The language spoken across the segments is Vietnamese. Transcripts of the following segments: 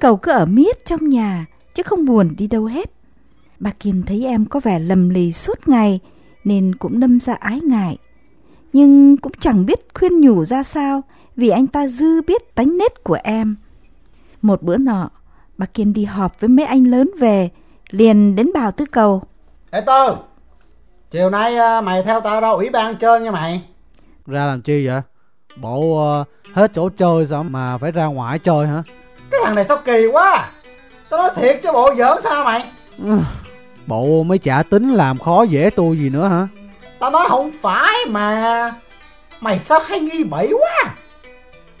cầu cứ ở miết trong nhà, chứ không buồn đi đâu hết. Bà Kiên thấy em có vẻ lầm lì suốt ngày, nên cũng đâm ra ái ngại. Nhưng cũng chẳng biết khuyên nhủ ra sao, vì anh ta dư biết tánh nết của em. Một bữa nọ, bà Kiên đi họp với mấy anh lớn về, liền đến bảo Tư cầu. Ê Tư, chiều nay à, mày theo tao ra ủy ban chơi nha mày. Ra làm chi vậy? Bộ uh, hết chỗ chơi sao mà phải ra ngoài chơi hả? Cái thằng này sao kỳ quá. Tao nói thiệt chứ bộ giỡn sao mày? Bộ mới trả tính làm khó dễ tôi gì nữa hả? Tao nói không phải mà. Mày sao hay nghi bậy quá?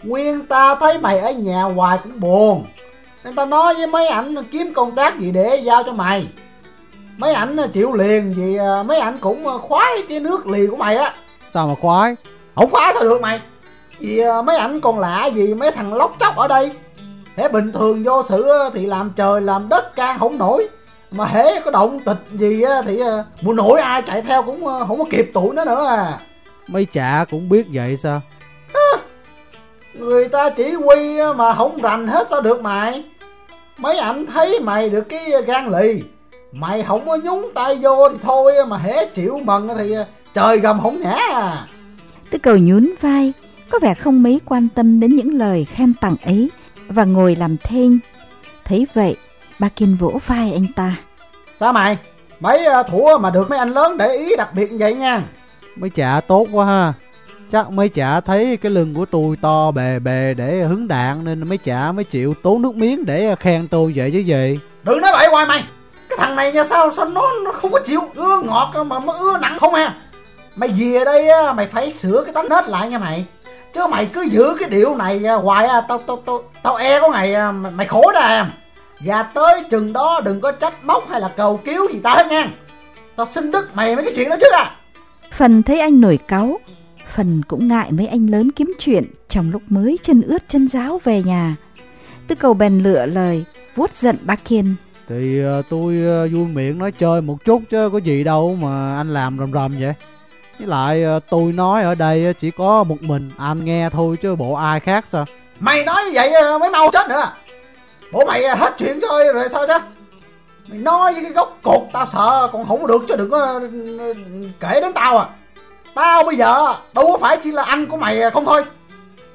Nguyên tao thấy mày ở nhà hoài cũng buồn. Nên tao nói với mấy ảnh kiếm công tác gì để giao cho mày. Mấy ảnh chịu liền vì à, mấy ảnh cũng khoái cái nước lì của mày á. Sao mà khoái? Không khoái sao được mày. Vì à, mấy ảnh còn lạ gì mấy thằng lóc chóc ở đây Hễ bình thường vô sự thì làm trời làm đất can không nổi. Mà hễ có động tịch gì thì ờ, muốn nổi ai chạy theo cũng ờ, không có kịp tụi nó nữa à. Mấy chả cũng biết vậy sao? Người ta chỉ huy mà không rành hết sao được mày? Mấy ảnh thấy mày được cái gan lì. Mày không có nhúng tay vô thì thôi Mà hễ chịu mần thì ờ, trời gầm không nhã à. Tư cầu nhún vai Có vẻ không mấy quan tâm đến những lời khen tặng ấy và ngồi làm thinh. Thấy vậy, bà Kiên vỗ vai anh ta. Sao mày? Mấy ờ, thủ mà được mấy anh lớn để ý đặc biệt vậy nha. Mấy chả tốt quá ha. Chắc mấy chả thấy cái lưng của tôi to bề bề để hứng đạn nên mấy chả mới chịu tốn nước miếng để khen tôi vậy chứ gì. Đừng nói bậy hoài mày. Cái thằng này nha sao sao nó, nó không có chịu ưa ngọt mà nó ưa nặng không à. Mày về đây mày phải sửa cái tánh nết lại nha mày chứ mày cứ giữ cái điệu này à, hoài à, tao tao tao tao e có ngày à, mày khổ ra em và tới chừng đó đừng có trách móc hay là cầu cứu gì tao hết nha. Tao xin đức mày mấy cái chuyện đó chứ à phần thấy anh nổi cáu phần cũng ngại mấy anh lớn kiếm chuyện trong lúc mới chân ướt chân giáo về nhà. Tư cầu bèn lựa lời vuốt giận bác kiên. Thì uh, tôi uh, vui miệng nói chơi một chút chứ có gì đâu mà anh làm rầm rầm vậy với lại ờ, tôi nói ở đây chỉ có một mình. Anh nghe thôi chứ bộ ai khác sao? Mày nói như vậy ờ, mới mau chết nữa. Bộ mày ờ, hết chuyện rồi rồi sao chứ? Mày nói với cái gốc cột tao sợ còn không được chứ đừng có kể đến tao à. Tao bây giờ đâu có phải chỉ là anh của mày không thôi.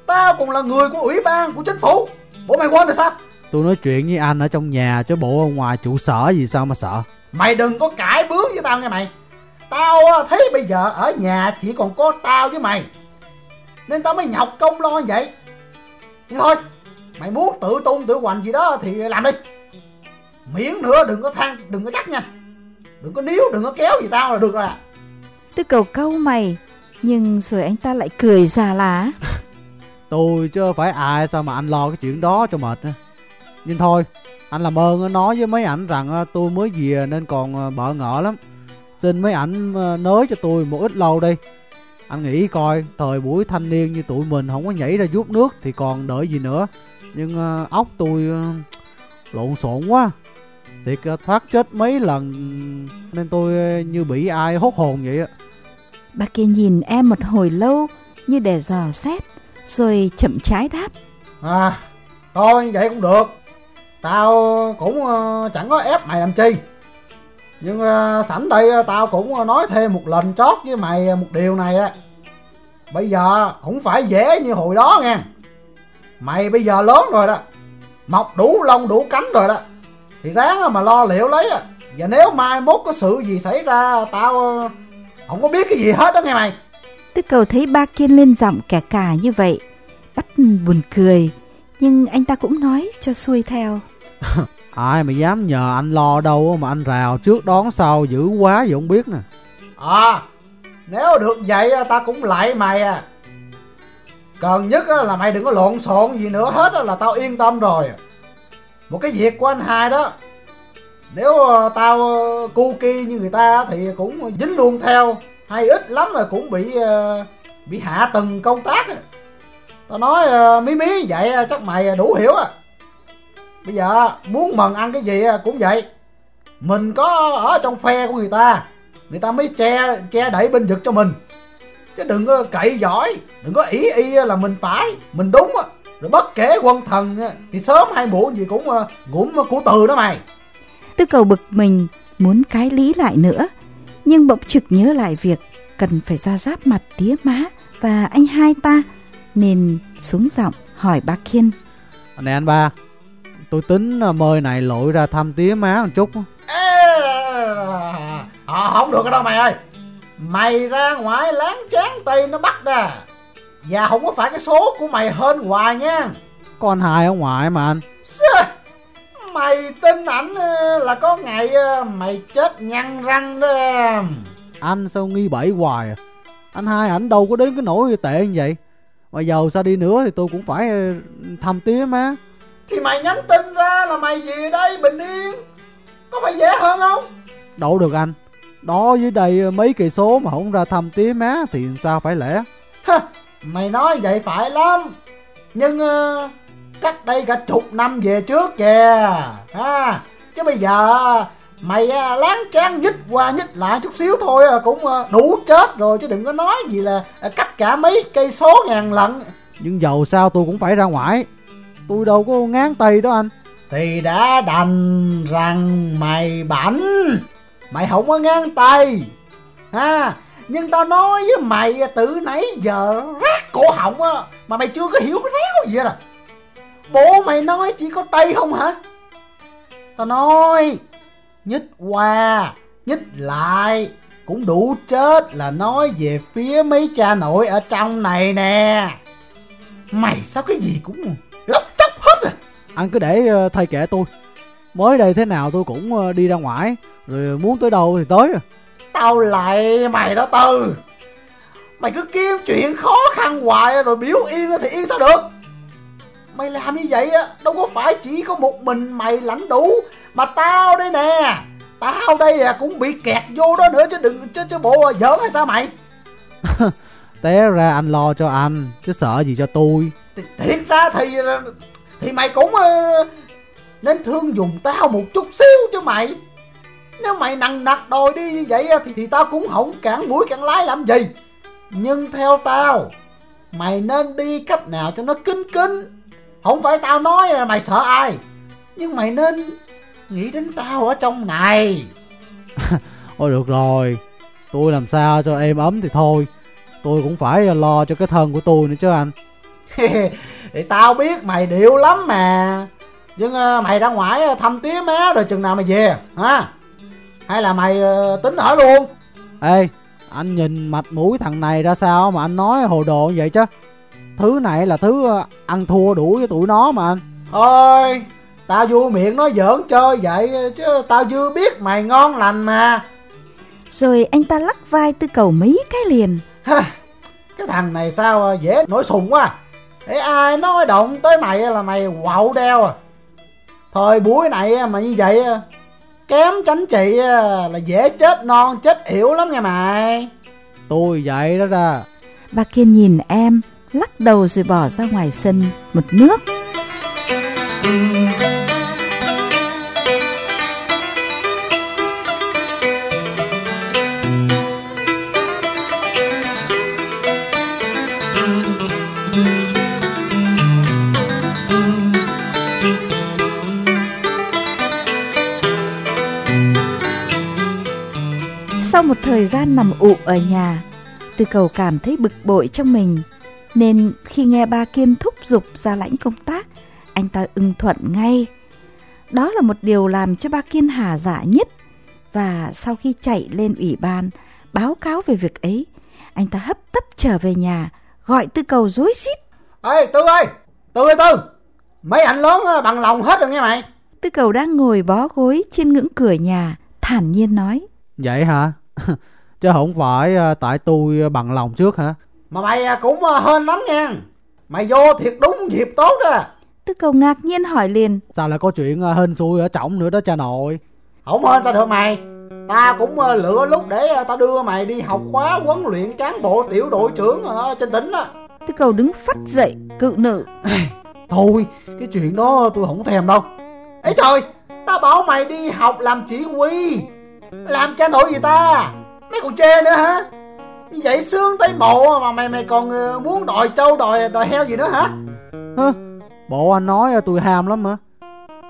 Tao còn là người của ủy ban của chính phủ. Bộ mày quên rồi sao? Tôi nói chuyện với anh ở trong nhà chứ bộ ở ngoài trụ sở gì sao mà sợ? Mày đừng có cãi bướng với tao nha mày Tao thấy bây giờ ở nhà chỉ còn có tao với mày. Nên tao mới nhọc công lo như vậy. Nhưng thôi Mày muốn tự tung tự hoành gì đó thì làm đi. Miễn nữa đừng có than Đừng có chắc nha. Đừng có níu đừng có kéo gì tao là được rồi à. Tư cầu câu mày Nhưng rồi anh ta lại cười già lá Tôi chứ phải ai sao mà anh lo cái chuyện đó cho mệt Nhưng thôi Anh làm ơn nói với mấy ảnh rằng tôi mới về nên còn bỡ ngỡ lắm Xin mấy ảnh ờ, nới cho tôi một ít lâu đi. Anh nghĩ coi Thời buổi thanh niên như tụi mình không có nhảy ra giúp nước Thì còn đợi gì nữa. Nhưng uh, óc tôi uh, lộn xộn quá. Thiệt uh, thoát chết mấy lần Nên tôi uh, như bị ai hốt hồn vậy á. Bà kia nhìn em một hồi lâu Như để dò xét Rồi chậm trái đáp. À thôi vậy cũng được. Tao cũng uh, chẳng có ép mày làm chi nhưng uh, sẵn đây uh, tao cũng nói thêm một lần chót với mày một điều này á. Bây giờ không phải dễ như hồi đó nha. Mày bây giờ lớn rồi đó mọc đủ lông đủ cánh rồi đó. Thì ráng mà lo liệu lấy á. Và nếu mai mốt có sự gì xảy ra tao không có biết cái gì hết đó nghe mày. Tư cầu thấy ba kiên lên giọng kẻ cả như vậy Bắt buồn cười. Nhưng anh ta cũng nói cho xuôi theo Ai mà dám nhờ anh lo đâu mà anh rào trước đón sau dữ quá vậy không biết nè. À Nếu được vậy ta cũng lại mày à. Cần nhất là mày đừng có lộn xộn gì nữa hết là tao yên tâm rồi. Một cái việc của anh hai đó, Nếu ờ, tao ờ, cu ki như người ta thì cũng dính luôn theo. Hay ít lắm là cũng bị ờ, bị hạ tầng công tác Tao nói mí mí vậy chắc mày đủ hiểu à. Bây giờ muốn mần ăn cái gì cũng vậy. Mình có ở trong phe của người ta Người ta mới che che đẩy binh vực cho mình. Chứ đừng có cậy giỏi Đừng có ý y là mình phải Mình đúng Rồi bất kể quân thần Thì sớm hay muộn gì cũng uh, ngủm của từ đó mày. Tư cầu bực mình muốn cái lý lại nữa. Nhưng bỗng trực nhớ lại việc Cần phải ra giáp mặt tía má Và anh hai ta Nên xuống giọng hỏi bác Kiên Nè anh ba Tôi tính ờ, mời này lội ra thăm tía má một chút. Ê, à, Không được đâu mày ơi. Mày ra ngoài láng chán tây nó bắt ra Và không có phải cái số của mày hơn hoài nha. Anh hai ở ngoài mà anh. Mày tin ảnh ờ, là có ngày ờ, mày chết nhăn răng đó. Anh sao nghi bẫy hoài à? Anh hai ảnh đâu có đến cái nỗi tệ như vậy. Mà giàu sao đi nữa thì tôi cũng phải thăm tía má Thì mày nhắn tin ra là mày về đây bình yên. Có phải dễ hơn không? Đâu được anh. Đó dưới đây mấy cây số mà không ra thăm tía má thì sao phải lẽ? Ha, Mày nói vậy phải lắm. Nhưng ờ, cách đây cả chục năm về trước kìa. Ha Chứ bây giờ mày ờ, láng chán nhích qua nhích lại chút xíu thôi ờ, cũng ờ, đủ chết rồi. Chứ đừng có nói gì là ờ, cách cả mấy cây số ngàn lận. Nhưng giàu sao tôi cũng phải ra ngoài Tôi đâu có ngán tay đó anh. Thì đã đành rằng mày bảnh. Mày không có ngán tay. Ha, Nhưng tao nói với mày từ nãy giờ rác cổ họng á, Mà mày chưa có hiểu cái réo gì hết à. Bố mày nói chỉ có tay không hả? Tao nói, Nhích qua, Nhích lại, Cũng đủ chết là nói về phía mấy cha nội ở trong này nè. Mày sao cái gì cũng lóc chóc hết à. Anh cứ để ờ, thầy kể tôi. Mới đây thế nào tôi cũng ờ, đi ra ngoài Rồi muốn tới đâu thì tới à. Tao lại mày đó Tư. Mày cứ kiếm chuyện khó khăn hoài rồi biểu yên thì yên sao được. Mày làm như vậy á Đâu có phải chỉ có một mình mày lãnh đủ Mà tao đây nè. Tao đây à cũng bị kẹt vô đó nữa chứ đừng chứ, chứ bộ giỡn hay sao mày Té ra anh lo cho anh Chứ sợ gì cho tôi. Thì, Thiệt ra thì Thì mày cũng ờ, Nên thương dùng tao một chút xíu chứ mày. Nếu mày nặng nặc đòi đi như vậy thì, thì tao cũng không cản mũi cản lái làm gì. Nhưng theo tao Mày nên đi cách nào cho nó kinh kinh Không phải tao nói là mày sợ ai Nhưng mày nên Nghĩ đến tao ở trong này. Ôi được rồi. Tôi làm sao cho êm ấm thì thôi Tôi cũng phải ờ, lo cho cái thân của tôi nữa chứ anh. Thì tao biết mày điệu lắm mà. Nhưng ờ, mày ra ngoài ờ, thăm tía má rồi chừng nào mày về hả? Hay là mày tính ở luôn? Ê Anh nhìn mặt mũi thằng này ra sao mà anh nói hồ đồ như vậy chứ? Thứ này là thứ ăn thua đủ với tụi nó mà anh. Thôi Tao vui miệng nói giỡn chơi vậy Chứ tao chưa biết mày ngon lành mà. Rồi anh ta lắc vai tư cầu mấy cái liền Ha, Cái thằng này sao dễ nổi sùng quá. Để ai nói động tới mày là mày quậu đeo à. Thời buổi này mà như vậy Kém tránh trị là dễ chết non chết yểu lắm nha mày. Tôi vậy đó ra Bà Kiên nhìn em Lắc đầu rồi bỏ ra ngoài sân Một nước. Sau một thời gian nằm ụ ở nhà, Tư cầu cảm thấy bực bội trong mình, nên khi nghe ba Kiên thúc giục ra lãnh công tác, anh ta ưng thuận ngay. Đó là một điều làm cho ba Kiên hà dạ nhất, và sau khi chạy lên ủy ban báo cáo về việc ấy, anh ta hấp tấp trở về nhà, gọi Tư cầu rối rít. Ê Tư ơi Tư ơi Tư Mấy anh lớn bằng lòng hết rồi nghe mày Tư cầu đang ngồi bó gối trên ngưỡng cửa nhà, thản nhiên nói. Vậy hả Chứ không phải ờ, tại tôi bằng lòng trước hả? Mà mày ờ, cũng ờ, hên lắm nha. Mày vô thiệt đúng dịp tốt đó Tư cầu ngạc nhiên hỏi liền. Sao lại có chuyện ờ, hên xui ở trọng nữa đó cha nội? Không hên sao được mày. Ta cũng ờ, lựa lúc để ờ, tao đưa mày đi học khóa huấn luyện cán bộ tiểu đội trưởng ở trên tỉnh đó Tư cầu đứng phắt dậy, cự nữ. Thôi cái chuyện đó tôi không thèm đâu. Ấy trời Tao bảo mày đi học làm chỉ huy Làm cha nội gì ta? Mày còn chê nữa hả? Như vậy sướng tới mộ mà mày mày còn ờ, muốn đòi trâu đòi đòi heo gì nữa hả? Hơ, Bộ anh nói tôi ham lắm hả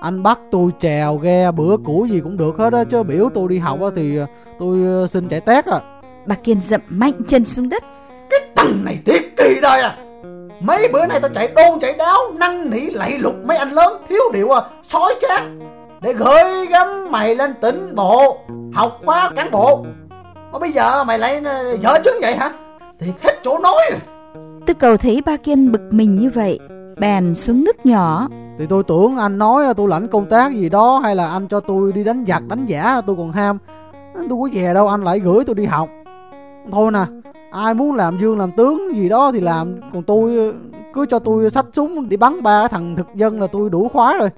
Anh bắt tôi chèo ghe bữa cũ gì cũng được hết á Chứ biểu tôi đi học thì tôi xin chạy tét à Bà Kiên dậm mạnh chân xuống đất. Cái thằng này tiếc kỳ đời à. Mấy bữa nay tao chạy đôn chạy đáo Năn nỉ lạy lục mấy anh lớn Thiếu điệu à sói chát Để gửi gắm mày lên tỉnh bộ Học khóa cán bộ. Mà bây giờ mày lại dở chứng vậy hả? Thì hết chỗ nói rồi. Tư cầu thấy ba Kiên bực mình như vậy Bèn xuống nước nhỏ. Thì tôi tưởng anh nói tôi lãnh công tác gì đó Hay là anh cho tôi đi đánh giặc đánh giả tôi còn ham. Tôi có về đâu anh lại gửi tôi đi học. Thôi nè ai muốn làm dương làm tướng gì đó thì làm. Còn tôi cứ cho tôi xách súng đi bắn ba thằng thực dân là tôi đủ khoái rồi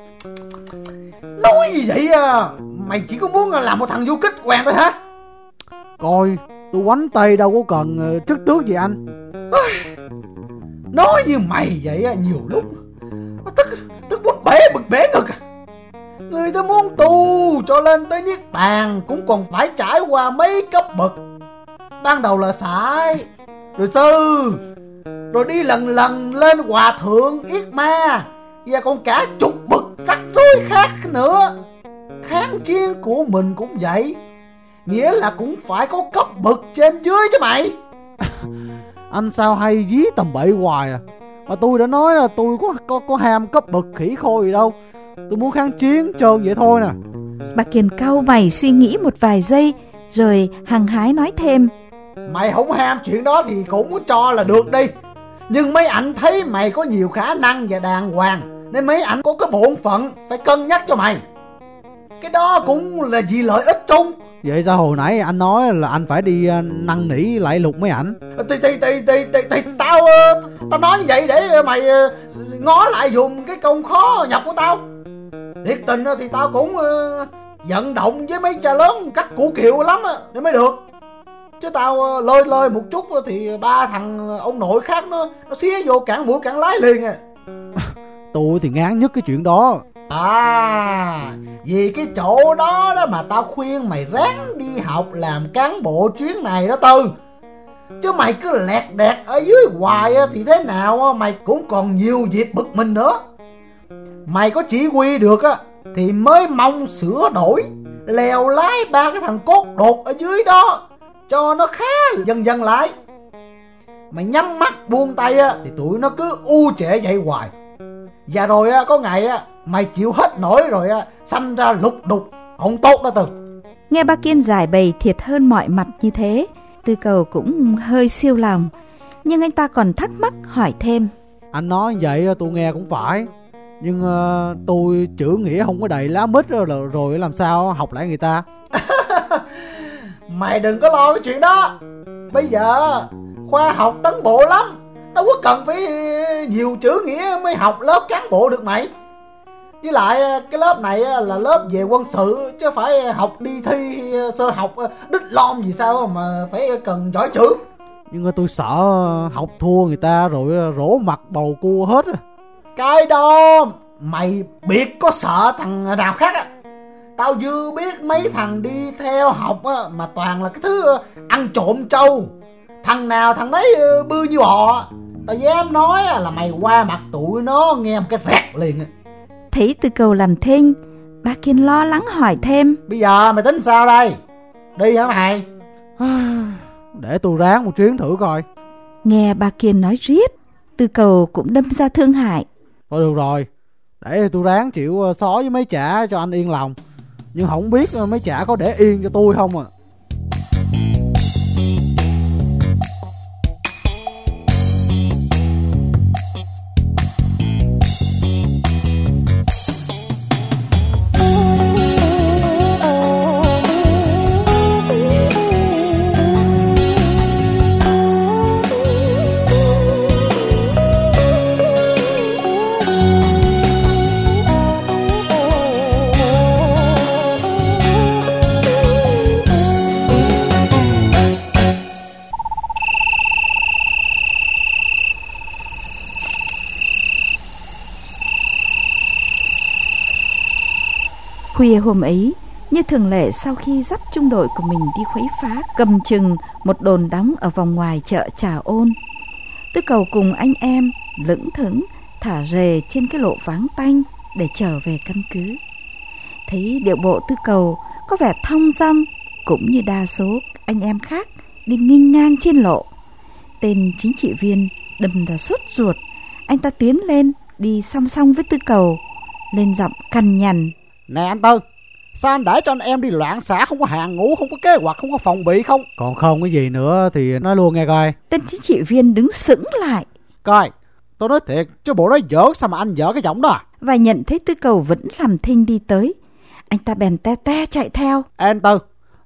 nói gì vậy à? Mày chỉ có muốn làm một thằng du kích quèn thôi hả? Coi tôi quánh tay đâu có cần chức tước gì anh? Nói như mày vậy à nhiều lúc tức tức bút bể bực bể ngực à. người ta muốn tu cho lên tới niết bàn cũng còn phải trải qua mấy cấp bậc. Ban đầu là sải rồi sư rồi đi lần lần lên hòa thượng yết ma và còn cả chục bậc rắc rối khác nữa. Kháng chiến của mình cũng vậy. Nghĩa là cũng phải có cấp bậc trên dưới chứ mày. Anh sao hay dí tầm bậy hoài à? Mà tôi đã nói là tôi có có có ham cấp bậc khỉ khôi gì đâu. Tôi muốn kháng chiến trơn vậy thôi nè. Bà kiền cau mày suy nghĩ một vài giây rồi hằng hái nói thêm. Mày không ham chuyện đó thì cũng cho là được đi. Nhưng mấy ảnh thấy mày có nhiều khả năng và đàng hoàng Nên mấy ảnh có cái bổn phận phải cân nhắc cho mày. Cái đó cũng là vì lợi ích chung. Vậy sao hồi nãy anh nói là anh phải đi ờ, năn nỉ lại lục mấy ảnh? Thì, thì, thì, thì, thì, thì tao ờ, tao nói vậy để mày ờ, ngó lại dùng cái công khó nhập của tao. Thiệt tình thì tao cũng vận động với mấy cha lớn cắt củ kiệu lắm để mới được. Chứ tao ờ, lơi lơi một chút thì ba thằng ông nội khác nó nó xía vô cản mũi cản lái liền à tôi thì ngán nhất cái chuyện đó. À vì cái chỗ đó đó mà tao khuyên mày ráng đi học làm cán bộ chuyến này đó tư. Chứ mày cứ lẹt đẹt ở dưới hoài thì thế nào mày cũng còn nhiều dịp bực mình nữa. Mày có chỉ huy được á thì mới mong sửa đổi, lèo lái ba cái thằng cốt đột ở dưới đó cho nó khá dần dần lại. Mày nhắm mắt buông tay á thì tụi nó cứ u trễ vậy hoài và rồi á có ngày á mày chịu hết nổi rồi á sanh ra lục đục không tốt đó từ nghe ba kiên giải bày thiệt hơn mọi mặt như thế tư cầu cũng hơi siêu lòng. Nhưng anh ta còn thắc mắc hỏi thêm. Anh nói vậy tôi nghe cũng phải. Nhưng uh, tôi chữ nghĩa không có đầy lá mít rồi, rồi làm sao học lại người ta? Mày đừng có lo cái chuyện đó. Bây giờ khoa học tấn bộ lắm Đâu có cần phải nhiều chữ nghĩa mới học lớp cán bộ được mày. Với lại cái lớp này là lớp về quân sự Chứ phải học đi thi sơ học đích lom gì sao mà phải cần giỏi chữ. Nhưng mà tôi sợ học thua người ta rồi rổ mặt bầu cua hết Cái đó mày biết có sợ thằng nào khác á. Tao dư biết mấy thằng đi theo học á, mà toàn là cái thứ ăn trộm trâu. Thằng nào thằng đấy bư như bò Tao dám nói là mày qua mặt tụi nó nghe một cái rẹt liền Thấy từ cầu làm thinh Ba Kiên lo lắng hỏi thêm. Bây giờ mày tính sao đây? Đi hả mày? Để tôi ráng một chuyến thử coi. Nghe ba Kiên nói riết Từ cầu cũng đâm ra thương hại. Thôi được rồi Để tôi ráng chịu ờ, xó với mấy trả cho anh yên lòng. Nhưng không biết ờ, mấy chả có để yên cho tôi không à Khuya hôm ấy, như thường lệ sau khi dắt trung đội của mình đi khuấy phá cầm chừng một đồn đóng ở vòng ngoài chợ Trà Ôn. Tư cầu cùng anh em lững thững thả rề trên cái lộ vắng tanh để trở về căn cứ. Thấy điệu bộ tư cầu có vẻ thong dong cũng như đa số anh em khác đi nghinh ngang trên lộ. Tên chính trị viên đâm ra suốt ruột, anh ta tiến lên đi song song với tư cầu, lên giọng cằn nhằn. Nè anh Tư, sao anh để cho anh em đi loạn xả không có hàng ngủ, không có kế hoạch, không có phòng bị không? Còn không cái gì nữa thì nói luôn nghe coi. Tên chính trị viên đứng sững lại. Coi, tôi nói thiệt, chứ bộ đó dở sao mà anh dở cái giọng đó à? Và nhận thấy tư cầu vẫn làm thinh đi tới. Anh ta bèn te te chạy theo. Anh Tư,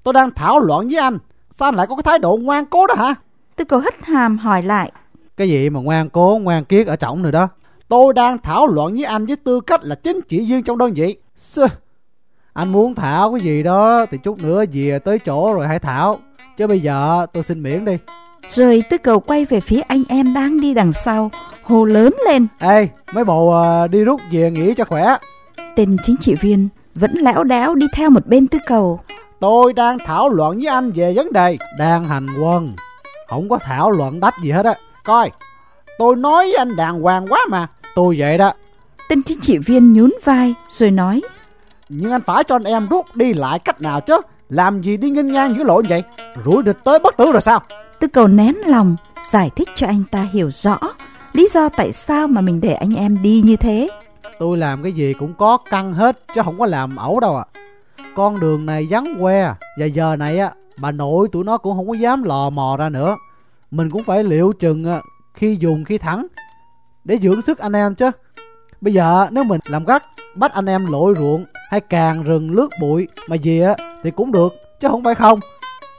tôi đang thảo luận với anh, sao anh lại có cái thái độ ngoan cố đó hả? Tư cầu hất hàm hỏi lại. Cái gì mà ngoan cố, ngoan kiết ở trọng rồi đó. Tôi đang thảo luận với anh với tư cách là chính trị viên trong đơn vị. Anh muốn thảo cái gì đó thì chút nữa về tới chỗ rồi hãy thảo. Chứ bây giờ tôi xin miễn đi. Rồi tư cầu quay về phía anh em đang đi đằng sau, hồ lớn lên. Ê, mấy bộ à, đi rút về nghỉ cho khỏe. Tên chính trị viên vẫn lẽo đẽo đi theo một bên tư cầu. Tôi đang thảo luận với anh về vấn đề. Đang hành quân, không có thảo luận đách gì hết á. Coi, tôi nói với anh đàng hoàng quá mà. Tôi vậy đó. Tên chính trị viên nhún vai rồi nói. Nhưng anh phải cho anh em rút đi lại cách nào chứ. Làm gì đi nghênh ngang giữa lộ như vậy? Rủi địch tới bất tử rồi sao? Tư cầu nén lòng, giải thích cho anh ta hiểu rõ lý do tại sao mà mình để anh em đi như thế. Tôi làm cái gì cũng có căng hết chứ không có làm ẩu đâu ạ. À. Con đường này vắng que và giờ này á bà nội tụi nó cũng không có dám lò mò ra nữa. Mình cũng phải liệu chừng khi dùng khi thắng để dưỡng sức anh em chứ. Bây giờ nếu mình làm gắt bắt anh em lội ruộng hay càng rừng lướt bụi mà gì á thì cũng được chứ không phải không.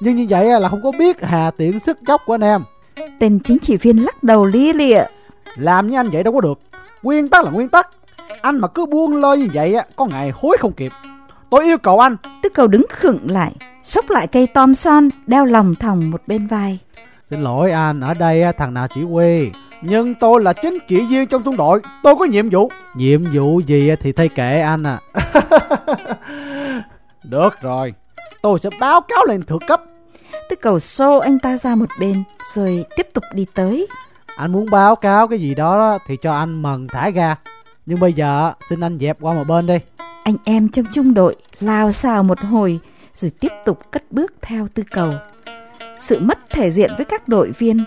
Nhưng như vậy là không có biết hà tiện sức dốc của anh em. Tên chính trị viên lắc đầu lia lịa. Làm như anh vậy đâu có được. Nguyên tắc là nguyên tắc. Anh mà cứ buông lơi như vậy á, có ngày hối không kịp. Tôi yêu cầu anh. Tức cầu đứng khựng lại, xốc lại cây tom son, đeo lòng thòng một bên vai. Xin lỗi anh, ở đây thằng nào chỉ huy. Nhưng tôi là chính trị viên trong trung đội, tôi có nhiệm vụ. Nhiệm vụ gì thì thay kệ anh à. Được rồi, tôi sẽ báo cáo lên thượng cấp. Tức cầu xô anh ta ra một bên, rồi tiếp tục đi tới. Anh muốn báo cáo cái gì đó thì cho anh mần thả ga. Nhưng bây giờ xin anh dẹp qua một bên đi. Anh em trong trung đội lao xào một hồi rồi tiếp tục cất bước theo tư cầu. Sự mất thể diện với các đội viên,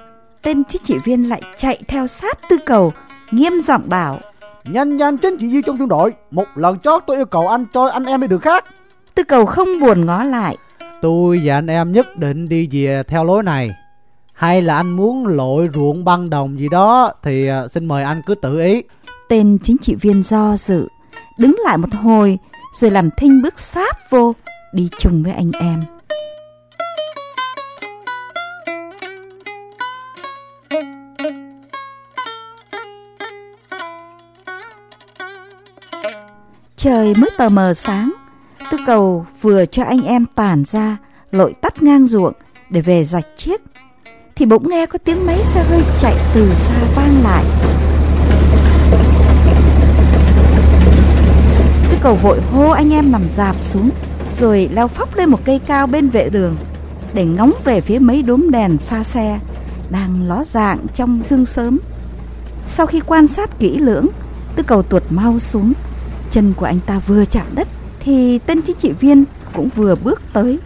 tên chính trị viên lại chạy theo sát tư cầu, nghiêm giọng bảo. Nhanh nhanh chính trị viên trong trung đội, một lần chót tôi yêu cầu anh cho anh em đi đường khác. Tư cầu không buồn ngó lại. Tôi và anh em nhất định đi về theo lối này. Hay là anh muốn lội ruộng băng đồng gì đó thì à, xin mời anh cứ tự ý. Tên chính trị viên do dự, đứng lại một hồi rồi làm thinh bước sáp vô, đi chung với anh em. Trời mới tờ mờ sáng, tư cầu vừa cho anh em tản ra lội tắt ngang ruộng để về rạch chiếc. Thì bỗng nghe có tiếng máy xe hơi chạy từ xa vang lại. Tư cầu vội hô anh em nằm dạp xuống rồi leo phóc lên một cây cao bên vệ đường để ngóng về phía mấy đốm đèn pha xe đang ló dạng trong sương sớm. Sau khi quan sát kỹ lưỡng tư cầu tuột mau xuống chân của anh ta vừa chạm đất thì tên chính trị viên cũng vừa bước tới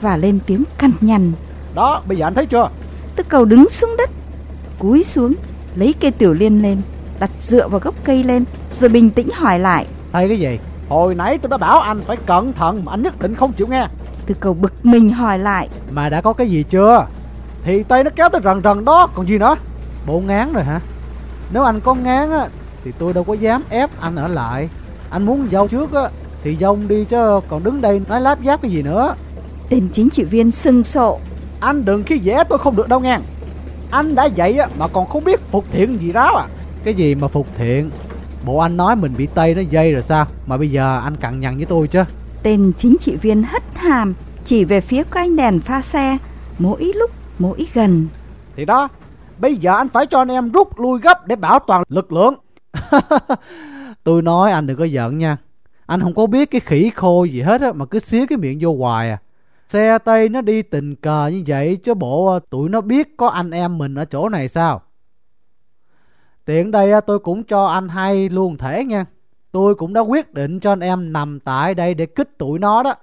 và lên tiếng cằn nhằn. Đó, bây giờ anh thấy chưa? Tư cầu đứng xuống đất, cúi xuống, lấy cây tiểu liên lên, đặt dựa vào gốc cây lên, rồi bình tĩnh hỏi lại. Thấy cái gì? Hồi nãy tôi đã bảo anh phải cẩn thận mà anh nhất định không chịu nghe. Tư cầu bực mình hỏi lại. Mà đã có cái gì chưa? Thì tay nó kéo tới rần rần đó, còn gì nữa? Bộ ngán rồi hả? Nếu anh có ngán á, thì tôi đâu có dám ép anh ở lại. Anh muốn dâu trước á, thì dông đi chứ còn đứng đây nói láp giáp cái gì nữa. Tên chính trị viên sưng sộ. Anh đừng khi dễ tôi không được đâu nghe. Anh đã vậy mà còn không biết phục thiện gì đó à. Cái gì mà phục thiện? Bộ anh nói mình bị Tây nó dây rồi sao? Mà bây giờ anh cặn nhằn với tôi chứ. Tên chính trị viên hất hàm Chỉ về phía cái anh đèn pha xe Mỗi lúc mỗi gần. Thì đó Bây giờ anh phải cho anh em rút lui gấp để bảo toàn lực lượng Tôi nói anh đừng có giận nha anh không có biết cái khỉ khô gì hết á mà cứ xía cái miệng vô hoài à xe tây nó đi tình cờ như vậy chứ bộ ờ, tụi nó biết có anh em mình ở chỗ này sao Tiện đây ờ, tôi cũng cho anh hay luôn thể nha. Tôi cũng đã quyết định cho anh em nằm tại đây để kích tụi nó đó.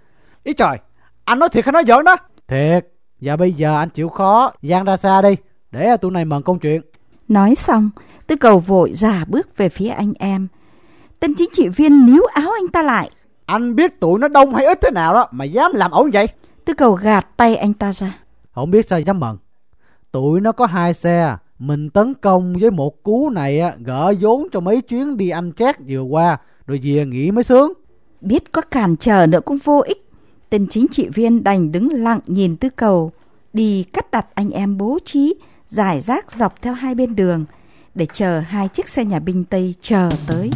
Ý trời, anh nói thiệt hay nói giỡn đó? Thiệt, và bây giờ anh chịu khó, gian ra xa đi, để tụi này mần công chuyện. Nói xong, tư cầu vội ra bước về phía anh em. Tên chính trị viên níu áo anh ta lại. Anh biết tụi nó đông hay ít thế nào đó mà dám làm ẩu vậy? Tư cầu gạt tay anh ta ra. Không biết sao dám mần. Tụi nó có hai xe, mình tấn công với một cú này gỡ vốn cho mấy chuyến đi anh chét vừa qua, rồi về nghỉ mới sướng. Biết có cản trở nữa cũng vô ích. Tên chính trị viên đành đứng lặng nhìn tư cầu, đi cắt đặt anh em bố trí, giải rác dọc theo hai bên đường, để chờ hai chiếc xe nhà binh Tây chờ tới.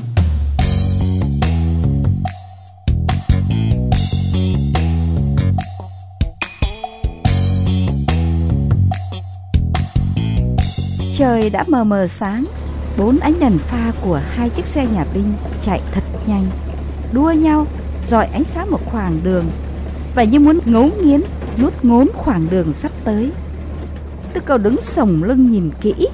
Trời đã mờ mờ sáng, bốn ánh đèn pha của hai chiếc xe nhà binh chạy thật nhanh, đua nhau dọi ánh sáng một khoảng đường và như muốn ngấu nghiến nuốt ngốn khoảng đường sắp tới. Tư cầu đứng sồng lưng nhìn kỹ,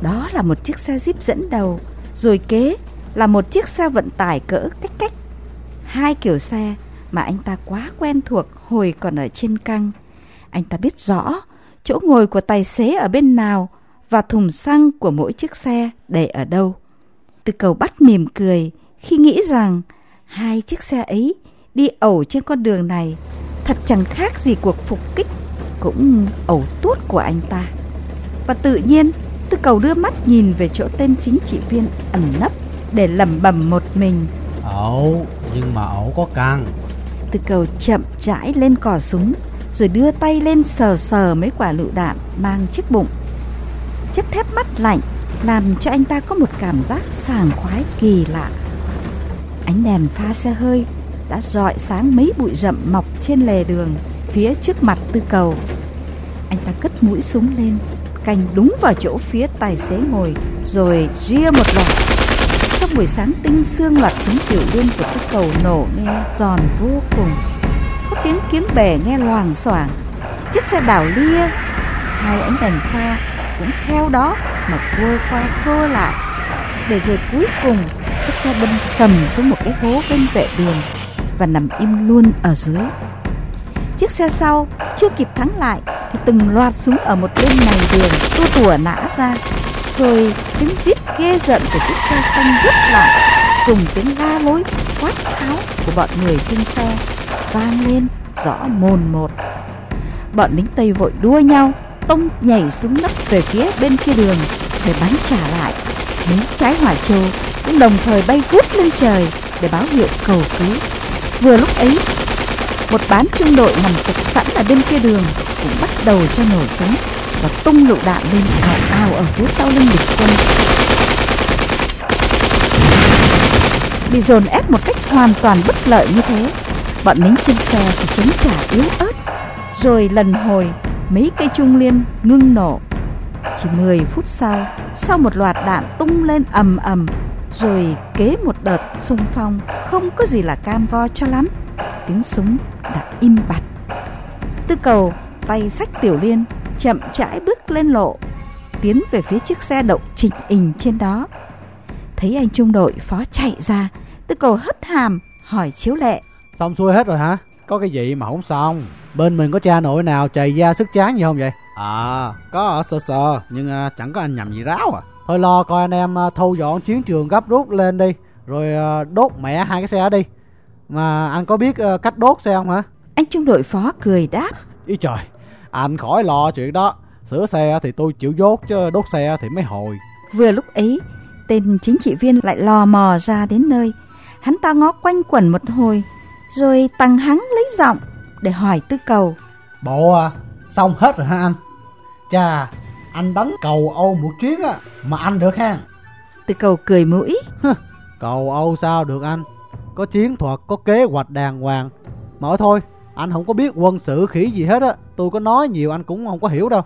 đó là một chiếc xe jeep dẫn đầu, rồi kế là một chiếc xe vận tải cỡ cách cách. Hai kiểu xe mà anh ta quá quen thuộc hồi còn ở trên căng. Anh ta biết rõ chỗ ngồi của tài xế ở bên nào và thùng xăng của mỗi chiếc xe để ở đâu. Từ cầu bắt mỉm cười khi nghĩ rằng hai chiếc xe ấy đi ẩu trên con đường này thật chẳng khác gì cuộc phục kích cũng ẩu tuốt của anh ta. Và tự nhiên Tư cầu đưa mắt nhìn về chỗ tên chính trị viên ẩn nấp để lẩm bẩm một mình. Ẩu, nhưng mà ẩu có căng. Tư cầu chậm rãi lên cò súng rồi đưa tay lên sờ sờ mấy quả lựu đạn mang chiếc bụng chất thép mắt lạnh làm cho anh ta có một cảm giác sảng khoái kỳ lạ. Ánh đèn pha xe hơi đã dọi sáng mấy bụi rậm mọc trên lề đường phía trước mặt tư cầu. Anh ta cất mũi súng lên, canh đúng vào chỗ phía tài xế ngồi, rồi ria một loạt. Trong buổi sáng tinh sương loạt súng tiểu liên của tư cầu nổ nghe giòn vô cùng. Có tiếng kiếm bể nghe loàng xoảng. Chiếc xe đảo lia, hai ánh đèn pha cũng theo đó mà quơ qua quơ lại. Để rồi cuối cùng, chiếc xe đâm sầm xuống một cái hố bên vệ đường và nằm im luôn ở dưới. Chiếc xe sau chưa kịp thắng lại thì từng loạt súng ở một bên này đường tua tủa nã ra, rồi tiếng rít ghê giận của chiếc xe phanh gấp lại, cùng tiếng la lối, quát tháo của bọn người trên xe vang lên rõ mồn một. Bọn lính tây vội đua nhau tông nhảy xuống nấp về phía bên kia đường để bắn trả lại. Mấy trái hỏa châu cũng đồng thời bay vút lên trời để báo hiệu cầu cứu. Vừa lúc ấy, một bán trung đội nằm phục sẵn ở bên kia đường cũng bắt đầu cho nổ súng và tung lựu đạn lên ào ào ở phía sau lưng địch quân. Bị dồn ép một cách hoàn toàn bất lợi như thế, bọn lính trên xe chỉ chống trả yếu ớt, rồi lần hồi mấy cây trung liên ngưng nổ. Chỉ 10 phút sau, sau một loạt đạn tung lên ầm ầm, rồi kế một đợt xung phong, không có gì là cam go cho lắm. Tiếng súng đã im bặt. Tư cầu tay sách tiểu liên, chậm rãi bước lên lộ, tiến về phía chiếc xe đậu chỉnh ình trên đó. Thấy anh trung đội phó chạy ra, tư cầu hất hàm, hỏi chiếu lệ. Xong xuôi hết rồi hả? Có cái gì mà không xong? Bên mình có cha nội nào chày da sức chán gì không vậy? À có ở sơ sơ. Nhưng à, chẳng có anh nhầm gì ráo à. Thôi lo coi anh em à, thâu dọn chiến trường gấp rút lên đi. Rồi à, đốt mẹ hai cái xe đi. Mà anh có biết à, cách đốt xe không hả? Anh trung đội phó cười đáp. Ý trời Anh khỏi lo chuyện đó. Sửa xe thì tôi chịu dốt chứ đốt xe thì mới hồi. Vừa lúc ấy Tên chính trị viên lại lò mò ra đến nơi. Hắn ta ngó quanh quẩn một hồi rồi tăng hắn lấy giọng để hỏi tư cầu. Bộ à, xong hết rồi hả anh? Chà, anh đánh cầu Âu một chuyến à, mà anh được ha? Tư cầu cười mũi. Cầu Âu sao được anh? Có chiến thuật, có kế hoạch đàng hoàng. Mà thôi, anh không có biết quân sự khỉ gì hết á. Tôi có nói nhiều anh cũng không có hiểu đâu.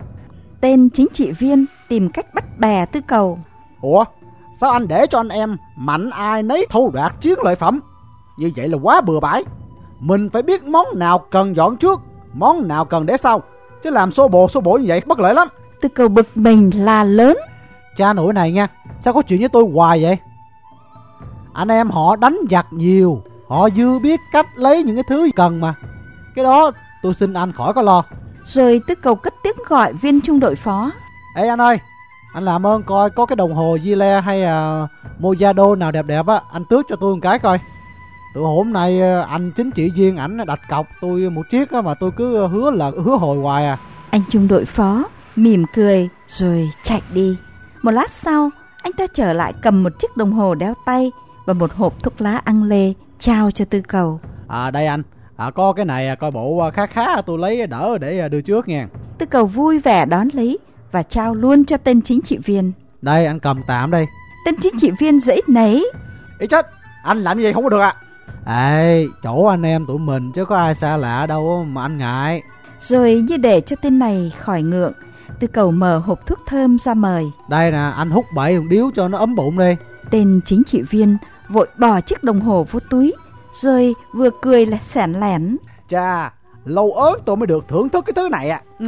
Tên chính trị viên tìm cách bắt bè tư cầu. Ủa, sao anh để cho anh em mạnh ai nấy thu đoạt chiến lợi phẩm như vậy là quá bừa bãi. Mình phải biết món nào cần dọn trước, món nào cần để sau. Chứ làm xô bồ xô bổ như vậy bất lợi lắm. Tư cầu bực mình là lớn. Cha nổi này nha, Sao có chuyện với tôi hoài vậy Anh em họ đánh giặc nhiều Họ dư biết cách lấy những cái thứ cần mà Cái đó tôi xin anh khỏi có lo Rồi tư cầu cất tiếng gọi viên trung đội phó Ê anh ơi Anh làm ơn coi có cái đồng hồ Gile hay uh, Mojado nào đẹp đẹp á Anh tước cho tôi một cái coi Từ hôm nay ờ, anh chính trị viên ảnh đặt cọc tôi một chiếc á Mà tôi cứ hứa là hứa hồi hoài à. Anh trung đội phó mỉm cười rồi chạy đi. Một lát sau anh ta trở lại cầm một chiếc đồng hồ đeo tay Và một hộp thuốc lá ăn lê trao cho tư cầu. À đây anh. À, Có cái này à, coi bộ à, khá khá tôi lấy đỡ để à, đưa trước nha. Tư cầu vui vẻ đón lấy Và trao luôn cho tên chính trị viên. Đây anh cầm tạm đây. Tên chính trị viên dãy nấy. Ý chết Anh làm gì không có được à Ê chỗ anh em tụi mình chứ có ai xa lạ đâu mà anh ngại. Rồi như để cho tên này khỏi ngượng Tư cầu mở hộp thuốc thơm ra mời. Đây nè anh hút bậy một điếu cho nó ấm bụng đi. Tên chính trị viên vội bỏ chiếc đồng hồ vô túi Rồi vừa cười là sẻn lẻn. Chà lâu ớt tôi mới được thưởng thức cái thứ này à. Ừ.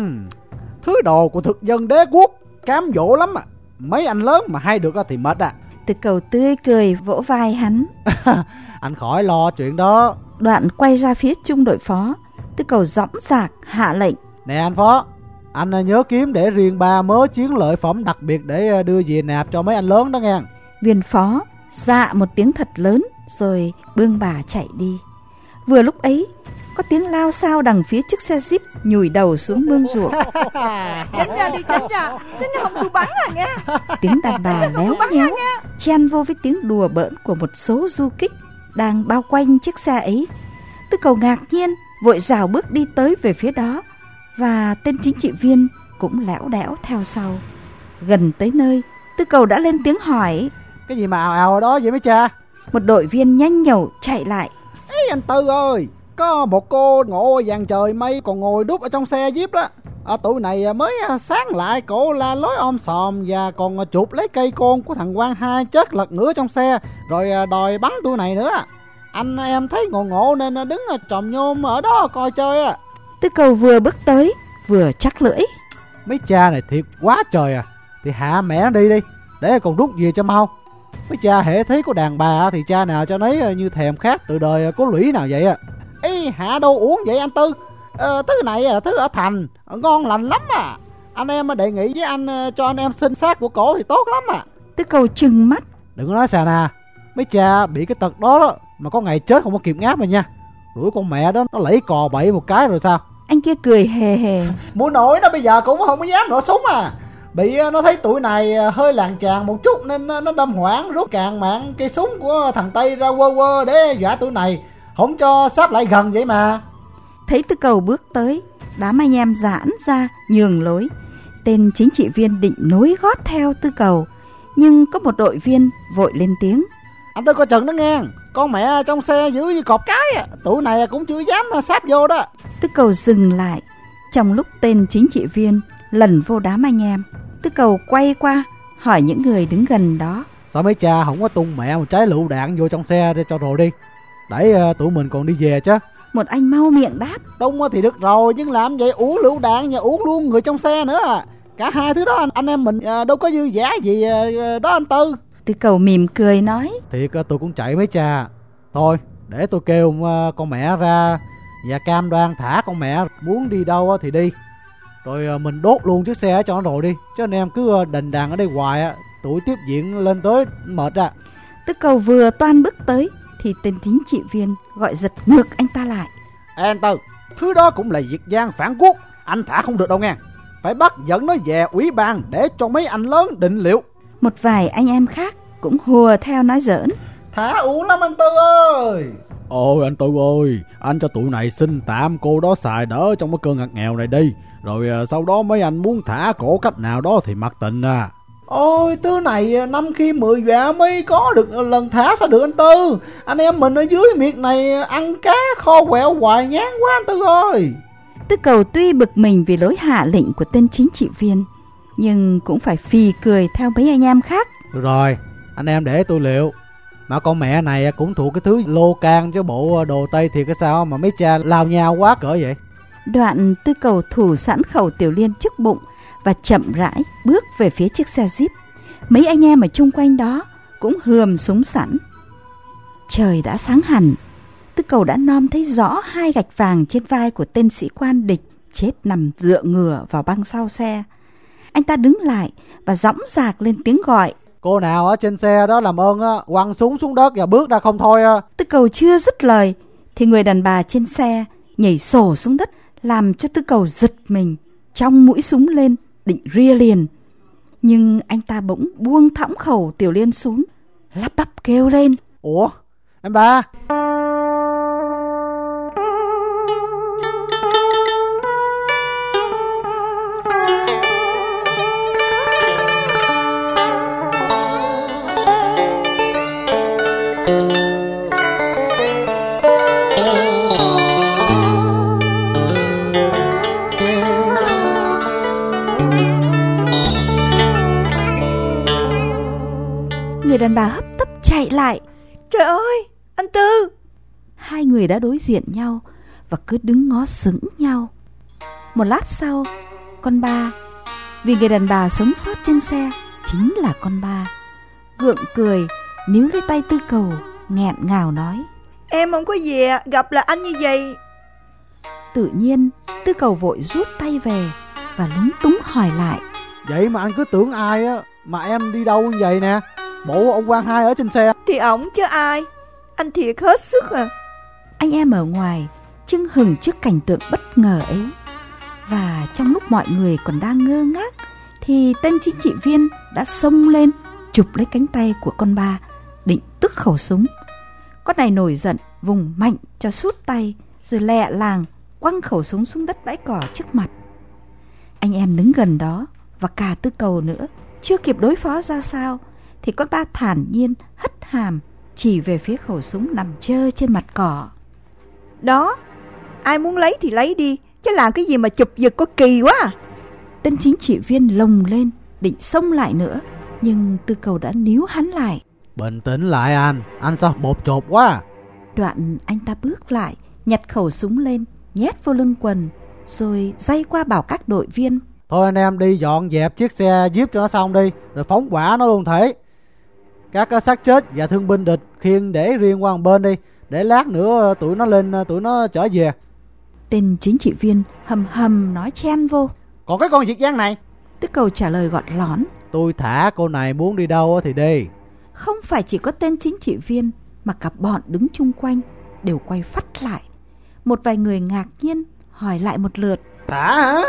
Thứ đồ của thực dân đế quốc Cám dỗ lắm à. Mấy anh lớn mà hay được thì mệt à Tư cầu tươi cười vỗ vai hắn. Anh khỏi lo chuyện đó. Đoạn quay ra phía trung đội phó Tư cầu dõng dạc hạ lệnh. Nè anh Phó Anh à, nhớ kiếm để riêng ba mớ chiến lợi phẩm đặc biệt để à, đưa về nạp cho mấy anh lớn đó nghe. Viên phó dạ một tiếng thật lớn Rồi bương bà chạy đi. Vừa lúc ấy Có tiếng lao sao đằng phía chiếc xe jeep Nhùi đầu xuống mương ruộng. Tránh ra đi tránh ra. Tránh ra không tôi bắn à nha Tiếng đàn bà léo nhéo Chen vô với tiếng đùa bỡn của một số du kích Đang bao quanh chiếc xe ấy. Tư cầu ngạc nhiên Vội rào bước đi tới về phía đó. Và tên chính trị viên Cũng lẽo đẽo theo sau. Gần tới nơi Tư cầu đã lên tiếng hỏi. Cái gì mà ào ào ở đó vậy mấy cha? Một đội viên nhanh nhẩu chạy lại. Ê anh Tư ơi Có một cô ngộ vàng trời mây Còn ngồi đút ở trong xe jeep đó. À, Tụi này mới sáng lại Cổ la lối om sòm Và còn chụp lấy cây côn của thằng quan hai Chết lật ngửa trong xe Rồi đòi bắn tụi này nữa. Anh em thấy ngộ ngộ nên đứng tròm nhôm ở đó coi chơi à Tư cầu vừa bước tới Vừa chắc lưỡi. Mấy cha này thiệt quá trời à. Thì hạ mẹ nó đi đi Để còn rút về cho mau. Mấy cha hệ thấy có đàn bà thì cha nào cho nấy như thèm khát từ đời có lũy nào vậy à Ý hạ đâu uống vậy anh Tư. Ờ, Thứ này là thứ ở thành. Ngon lành lắm à. Anh em đề nghị với anh cho anh em xin xác của cổ thì tốt lắm à. Tư cầu trừng mắt. Đừng có nói xà nà. Mấy cha bị cái tật đó, đó Mà có ngày chết không có kịp ngáp rồi nha. Đuổi con mẹ đó nó lẫy cò bậy một cái rồi sao? Anh kia cười hề hề. Mua nổi nó bây giờ cũng không có dám nổ súng à. Bị nó thấy tụi này hơi làng chàng một chút Nên nó đâm hoảng rút càng mạng cây súng của thằng Tây ra quơ quơ Để dọa tụi này Không cho sát lại gần vậy mà. Thấy tư cầu bước tới Đám anh em giãn ra nhường lối. Tên chính trị viên định nối gót theo tư cầu Nhưng có một đội viên vội lên tiếng. Anh Tư coi chừng đó nghe. Con mẹ trong xe giữ như cọp cái Tụi này cũng chưa dám sát vô đó. Tư cầu dừng lại. Trong lúc tên chính trị viên lần vô đám anh em Tư cầu quay qua hỏi những người đứng gần đó. Sao mấy cha không có tung mẹ một trái lựu đạn vô trong xe để cho rồi đi Để uh, tụi mình còn đi về chứ. Một anh mau miệng đáp. Tung thì được rồi nhưng làm vậy uống lựu đạn và uống luôn người trong xe nữa à. Cả hai thứ đó anh, anh em mình uh, đâu có dư giả gì uh, đó anh Tư. Tư cầu mỉm cười nói. Thiệt tôi cũng chạy mấy cha. Thôi để tôi kêu uh, con mẹ ra Và cam đoan thả con mẹ. Muốn đi đâu thì đi. Rồi mình đốt luôn chiếc xe cho nó rồi đi. Chứ anh em cứ đình đàn ở đây hoài á. Tuổi tiếp diện lên tới mệt à Tư cầu vừa toan bước tới Thì tên chính trị viên gọi giật ngược anh ta lại. Ê anh Tư Thứ đó cũng là việc gian phản quốc. Anh thả không được đâu nghe. Phải bắt dẫn nó về ủy ban Để cho mấy anh lớn định liệu. Một vài anh em khác cũng hùa theo nói giỡn. Thả uổng lắm anh Tư ơi. Ôi anh Tư ơi Anh cho tụi này xin tạm cô đó xài đỡ Trong cái cơn ngặt nghèo này đi. Rồi sau đó mấy anh muốn thả cổ cách nào đó Thì mặc tình à Ôi thứ này năm khi mười vạ mới có được lần thả sao được anh Tư. Anh em mình ở dưới miệt này ăn cá kho quẹo hoài nhán quá anh Tư ơi. Tư cầu tuy bực mình vì lối hạ lệnh của tên chính trị viên Nhưng cũng phải phì cười theo mấy anh em khác. Được rồi anh em để tôi liệu. Mà con mẹ này cũng thuộc cái thứ lô can chứ bộ đồ Tây thiệt cái sao Mà mấy cha lao nhau quá cỡ vậy? Đoạn tư cầu thủ sẵn khẩu tiểu liên trước bụng và chậm rãi bước về phía chiếc xe jeep. Mấy anh em ở chung quanh đó cũng hườm súng sẵn. Trời đã sáng hẳn, tư cầu đã nom thấy rõ hai gạch vàng trên vai của tên sĩ quan địch chết nằm dựa ngửa vào băng sau xe. Anh ta đứng lại và dõng dạc lên tiếng gọi. Cô nào ở trên xe đó làm ơn á, quăng súng xuống đất và bước ra không thôi á. Tư cầu chưa dứt lời thì người đàn bà trên xe nhảy sổ xuống đất làm cho tư cầu giật mình trong mũi súng lên định ria liền. Nhưng anh ta bỗng buông thõng khẩu tiểu liên xuống, lắp bắp kêu lên. Ủa, em ba? Đàn bà hấp tấp chạy lại. Trời ơi anh Tư! Hai người đã đối diện nhau và cứ đứng ngó sững nhau. Một lát sau con ba vì người đàn bà sống sót trên xe chính là con ba gượng cười níu lấy tay tư cầu nghẹn ngào nói. Em không có về gặp là anh như vậy. Tự nhiên tư cầu vội rút tay về và lúng túng hỏi lại. Vậy mà anh cứ tưởng ai á Mà em đi đâu như vậy nè Bộ ông quan hai ở trên xe. Thì ổng chứ ai? Anh thiệt hết sức à. Anh em ở ngoài chưng hừng trước cảnh tượng bất ngờ ấy. Và trong lúc mọi người còn đang ngơ ngác thì tên chính trị viên đã xông lên chụp lấy cánh tay của con ba định tức khẩu súng. Con này nổi giận vùng mạnh cho sút tay rồi lẹ làng quăng khẩu súng xuống đất bãi cỏ trước mặt. Anh em đứng gần đó và cả tư cầu nữa chưa kịp đối phó ra sao thì con ba thản nhiên hất hàm chỉ về phía khẩu súng nằm trơ trên mặt cỏ. Đó Ai muốn lấy thì lấy đi Chứ làm cái gì mà chụp giật có kỳ quá à. Tên chính trị viên lồng lên định xông lại nữa nhưng tư cầu đã níu hắn lại. Bình tĩnh lại anh Anh sao bột chột quá đoạn anh ta bước lại nhặt khẩu súng lên nhét vô lưng quần rồi dây qua bảo các đội viên. Thôi anh em đi dọn dẹp chiếc xe Jeep cho nó xong đi Rồi phóng quả nó luôn thể Các cái xác chết và thương binh địch Khiêng để riêng qua một bên đi Để lát nữa tụi nó lên Tụi nó trở về. Tên chính trị viên hầm hầm nói chen vô. Còn cái con Việt Giang này? Tư cầu trả lời gọn lón Tôi thả cô này muốn đi đâu thì đi. Không phải chỉ có tên chính trị viên mà cả bọn đứng chung quanh đều quay phát lại. Một vài người ngạc nhiên hỏi lại một lượt. Thả hả?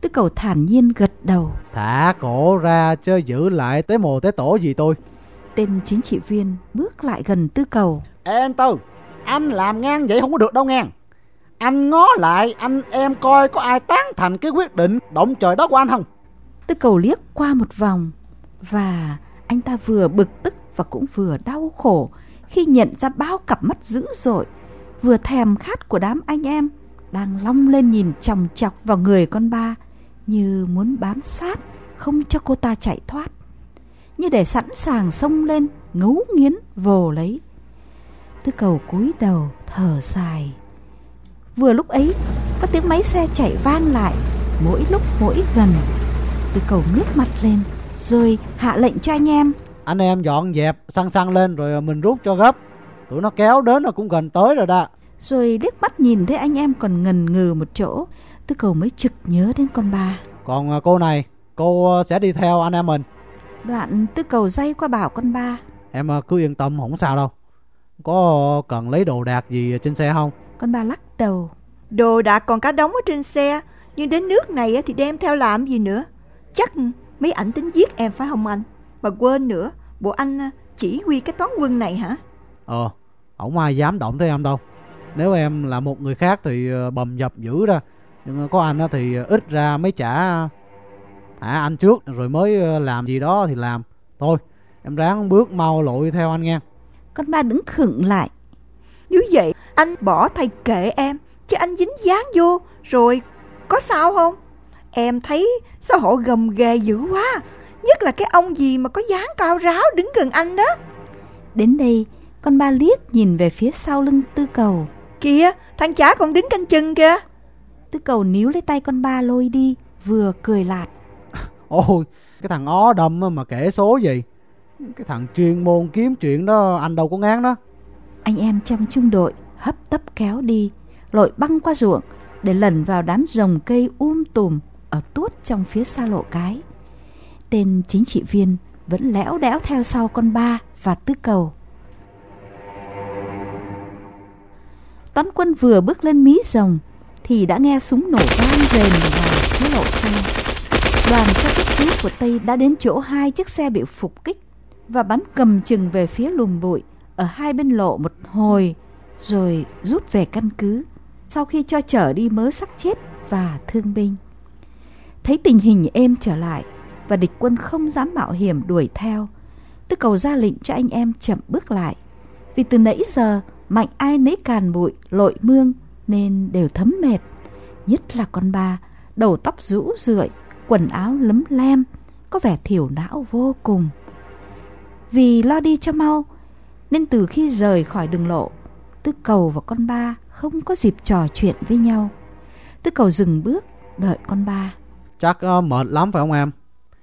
Tư cầu thản nhiên gật đầu. Thả cổ ra chứ giữ lại tới mồ tới tổ gì tôi tên chính trị viên bước lại gần tư cầu. Ê anh Tư Anh làm ngang vậy không có được đâu ngang Anh ngó lại anh em coi có ai tán thành cái quyết định động trời đó của anh không? Tư cầu liếc qua một vòng và anh ta vừa bực tức và cũng vừa đau khổ khi nhận ra bao cặp mắt dữ dội vừa thèm khát của đám anh em đang long lên nhìn chòng chọc vào người con ba như muốn bám sát không cho cô ta chạy thoát như để sẵn sàng xông lên ngấu nghiến vồ lấy. Tư cầu cúi đầu thở dài. Vừa lúc ấy có tiếng máy xe chạy vang lại mỗi lúc mỗi gần. Tư cầu ngước mặt lên rồi hạ lệnh cho anh em. Anh em dọn dẹp xăng xăng lên rồi mình rút cho gấp. Tụi nó kéo đến là cũng gần tới rồi đó. Rồi liếc mắt nhìn thấy anh em còn ngần ngừ một chỗ tư cầu mới trực nhớ đến con ba. Còn à, cô này Cô à, sẽ đi theo anh em mình đoạn tư cầu dây qua bảo con ba. Em à, cứ yên tâm không sao đâu. Có cần lấy đồ đạc gì trên xe không? Con ba lắc đầu. Đồ đạc còn cả đống ở trên xe Nhưng đến nước này á thì đem theo làm gì nữa? Chắc mấy ảnh tính giết em phải không anh? Mà quên nữa Bộ anh à, chỉ huy cái toán quân này hả? Ờ Không ai dám động tới em đâu. Nếu em là một người khác thì bầm dập dữ ra Nhưng có anh á thì ít ra mấy trả Hả anh trước rồi mới à, làm gì đó thì làm. Thôi em ráng bước mau lội theo anh nghe. Con ba đứng khựng lại. Nếu vậy anh bỏ thay kệ em Chứ anh dính dáng vô Rồi có sao không? Em thấy sao họ gầm ghè dữ quá. Nhất là cái ông gì mà có dáng cao ráo đứng gần anh đó. Đến đây con ba liếc nhìn về phía sau lưng tư cầu. Kìa thằng chả còn đứng canh chừng kìa. Tư cầu níu lấy tay con ba lôi đi vừa cười lạt Ôi cái thằng ó đâm mà kể số gì Cái thằng chuyên môn kiếm chuyện đó anh đâu có ngán đó Anh em trong trung đội hấp tấp kéo đi, lội băng qua ruộng để lẩn vào đám rồng cây um tùm ở tuốt trong phía xa lộ cái. Tên chính trị viên vẫn lẽo đẽo theo sau con ba và tư cầu. Toán quân vừa bước lên mí rồng thì đã nghe súng nổ vang rền ngoài phía lộ xe. Đoàn xe cấp cứu của Tây đã đến chỗ hai chiếc xe bị phục kích và bắn cầm chừng về phía lùm bụi ở hai bên lộ một hồi rồi rút về căn cứ sau khi cho chở đi mớ xác chết và thương binh. Thấy tình hình êm trở lại và địch quân không dám mạo hiểm đuổi theo, Tư cầu ra lệnh cho anh em chậm bước lại. Vì từ nãy giờ mạnh ai nấy càn bụi, lội mương nên đều thấm mệt. Nhất là con ba, đầu tóc rũ rượi, quần áo lấm lem, có vẻ thiểu não vô cùng. Vì lo đi cho mau, nên từ khi rời khỏi đường lộ, Tư cầu và con ba không có dịp trò chuyện với nhau. Tư cầu dừng bước, đợi con ba. Chắc uh, mệt lắm phải không em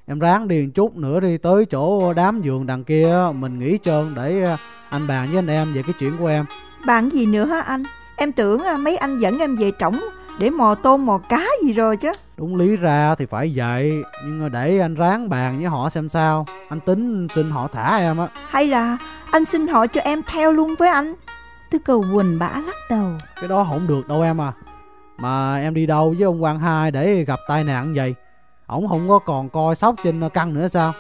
Em ráng đi một chút nữa đi Tới chỗ đám giường đằng kia Mình nghỉ trơn để uh, anh bàn với anh em Về cái chuyện của em Bạn gì nữa hả anh? Em tưởng à, mấy anh dẫn em về trỏng để mò tôm mò cá gì rồi chứ. Đúng lý ra thì phải vậy Nhưng mà để anh ráng bàn với họ xem sao Anh tính xin họ thả em á Hay là anh xin họ cho em theo luôn với anh? Tư cầu buồn bã lắc đầu. Cái đó không được đâu em à Mà em đi đâu với ông Quang Hai để gặp tai nạn vậy Ổng không có còn coi sóc trên căn nữa sao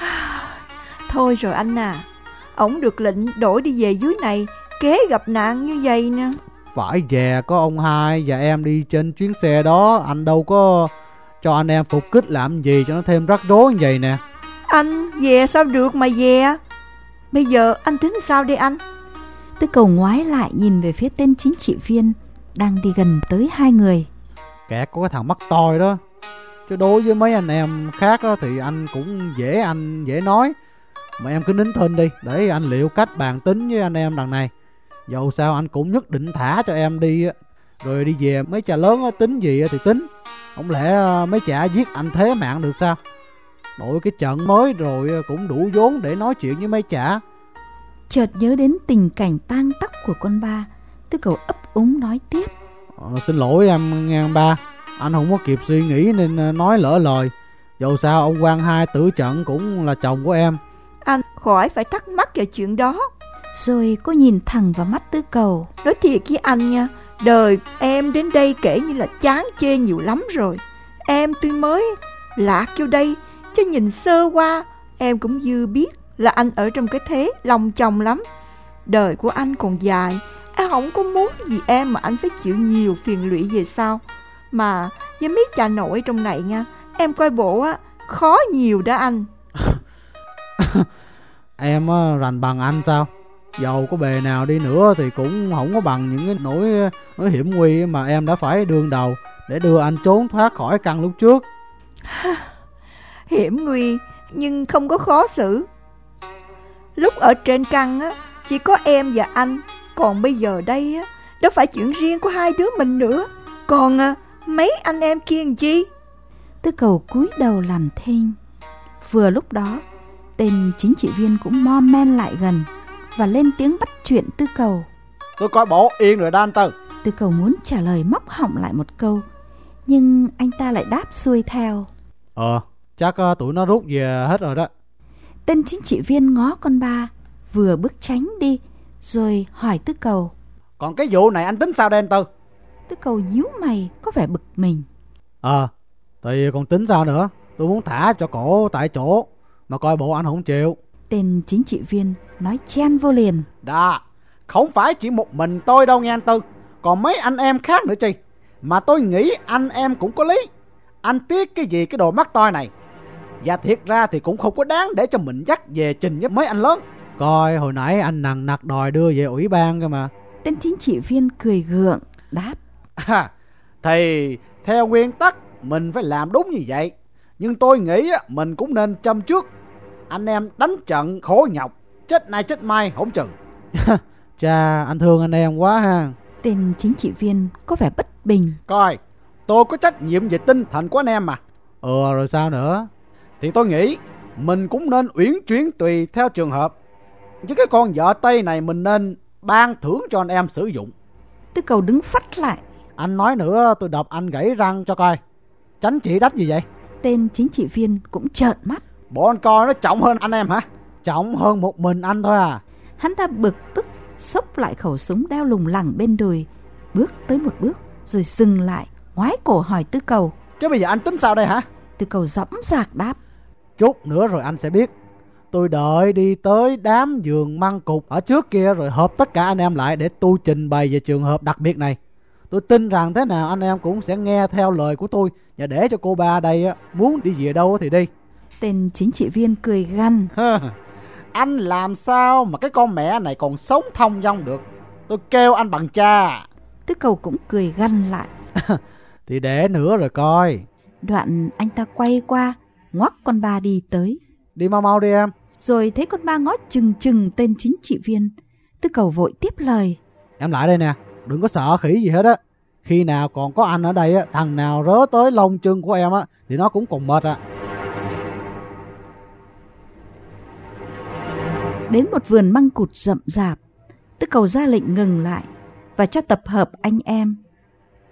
Thôi rồi anh à, ổng được lệnh đổi đi về dưới này, kế gặp nạn như vậy nè. Phải về có ông hai và em đi trên chuyến xe đó Anh đâu có cho anh em phục kích làm gì cho nó thêm rắc rối như vậy nè Anh về sao được mà về? Bây giờ anh tính sao đây anh? Tư cầu ngoái lại nhìn về phía tên chính trị viên đang đi gần tới hai người. Kẻ có cái thằng mắt toi đó Chứ đối với mấy anh em khác á, thì anh cũng dễ anh dễ nói Mà em cứ nín thinh đi Để anh liệu cách bàn tính với anh em đằng này Dầu sao anh cũng nhất định thả cho em đi á. Rồi đi về mấy cha lớn á, tính gì á thì tính Không lẽ à, mấy chả giết anh thế mạng được sao Đội cái trận mới rồi à, cũng đủ vốn để nói chuyện với mấy chả Chợt nhớ đến tình cảnh tang tóc của con ba, tư cầu ấp úng nói tiếp. ờ, Xin lỗi em nghe ba Anh không có kịp suy nghĩ nên à, nói lỡ lời Dầu sao ông Quang Hai tử trận cũng là chồng của em Anh khỏi phải thắc mắc về chuyện đó. Rồi cô nhìn thẳng vào mắt tư cầu. Nói thiệt với anh nha, đời em đến đây kể như là chán chê nhiều lắm rồi. Em tuy mới lạc vô đây, chứ nhìn sơ qua, em cũng dư biết là anh ở trong cái thế lòng chồng lắm. Đời của anh còn dài, em không có muốn gì em mà anh phải chịu nhiều phiền lụy về sau. Mà với mấy cha nội trong này nha, em coi bộ á, khó nhiều đó anh. Em á, rành bằng anh sao Dầu có bề nào đi nữa thì cũng không có bằng những cái nỗi nỗi hiểm nguy mà em đã phải đương đầu để đưa anh trốn thoát khỏi căn lúc trước. hiểm nguy nhưng không có khó xử. Lúc ở trên căn á, chỉ có em và anh, còn bây giờ đây á, đó phải chuyện riêng của hai đứa mình nữa. Còn à, mấy anh em kia làm chi? Tư cầu cúi đầu làm thinh. Vừa lúc đó, tên chính trị viên cũng mo men lại gần và lên tiếng bắt chuyện tư cầu. Tôi coi bộ yên rồi đó anh Tư Tư cầu muốn trả lời móc họng lại một câu, nhưng anh ta lại đáp xuôi theo. Ờ, chắc ờ, tụi nó rút về hết rồi đó. Tên chính trị viên ngó con ba, vừa bước tránh đi, rồi hỏi tư cầu. Còn cái vụ này anh tính sao đây anh Tư Tư cầu nhíu mày, có vẻ bực mình. Ờ, thì còn tính sao nữa? Tôi muốn thả cho cổ tại chỗ mà coi bộ anh không chịu. Tên chính trị viên nói chen vô liền. Đó Không phải chỉ một mình tôi đâu nghe anh Tư. Còn mấy anh em khác nữa chi? Mà tôi nghĩ anh em cũng có lý. Anh tiếc cái gì cái đồ mắt toi này? Và thiệt ra thì cũng không có đáng để cho mình dắt về trình với mấy anh lớn. Coi hồi nãy anh nằng nặc đòi đưa về ủy ban cơ mà. Tên chính trị viên cười gượng, đáp. à, Thì theo nguyên tắc mình phải làm đúng như vậy. Nhưng tôi nghĩ mình cũng nên châm trước. Anh em đánh trận khổ nhọc Chết nay chết mai không chừng Cha, anh thương anh em quá ha. Tên chính trị viên có vẻ bất bình. Coi tôi có trách nhiệm về tinh thần của anh em mà Ừ rồi sao nữa? Thì tôi nghĩ mình cũng nên uyển chuyển tùy theo trường hợp. Chứ cái con vợ Tây này mình nên ban thưởng cho anh em sử dụng. Tư cầu đứng phắt lại. Anh nói nữa tôi đập anh gãy răng cho coi. Tránh chỉ đách gì vậy? Tên chính trị viên cũng trợn mắt. Bộ anh coi nó trọng hơn anh em hả? Trọng hơn một mình anh thôi à. Hắn ta bực tức xốc lại khẩu súng đeo lùng lẳng bên đùi, bước tới một bước rồi dừng lại, ngoái cổ hỏi Tư Cầu. Chứ bây giờ anh tính sao đây hả? Tư Cầu dõng dạc đáp. Chút nữa rồi anh sẽ biết. Tôi đợi đi tới đám giường măng cục ở trước kia rồi hợp tất cả anh em lại để tôi trình bày về trường hợp đặc biệt này. Tôi tin rằng thế nào anh em cũng sẽ nghe theo lời của tôi và để cho cô ba đây muốn đi về đâu thì đi. Tên chính trị viên cười gằn. Anh làm sao mà cái con mẹ này còn sống thông dong được. Tôi kêu anh bằng cha. Tứ cầu cũng cười gằn lại. thì để nữa rồi coi. Đoạn anh ta quay qua, ngoắc con ba đi tới. Đi mau mau đi em. Rồi thấy con ba ngó chừng chừng tên chính trị viên. Tư cầu vội tiếp lời. Em lại đây nè, đừng có sợ khỉ gì hết á. Khi nào còn có anh ở đây á, thằng nào rớ tới lông chân của em á, thì nó cũng còn mệt à. Đến một vườn măng cụt rậm rạp, Tư cầu ra lệnh ngừng lại và cho tập hợp anh em.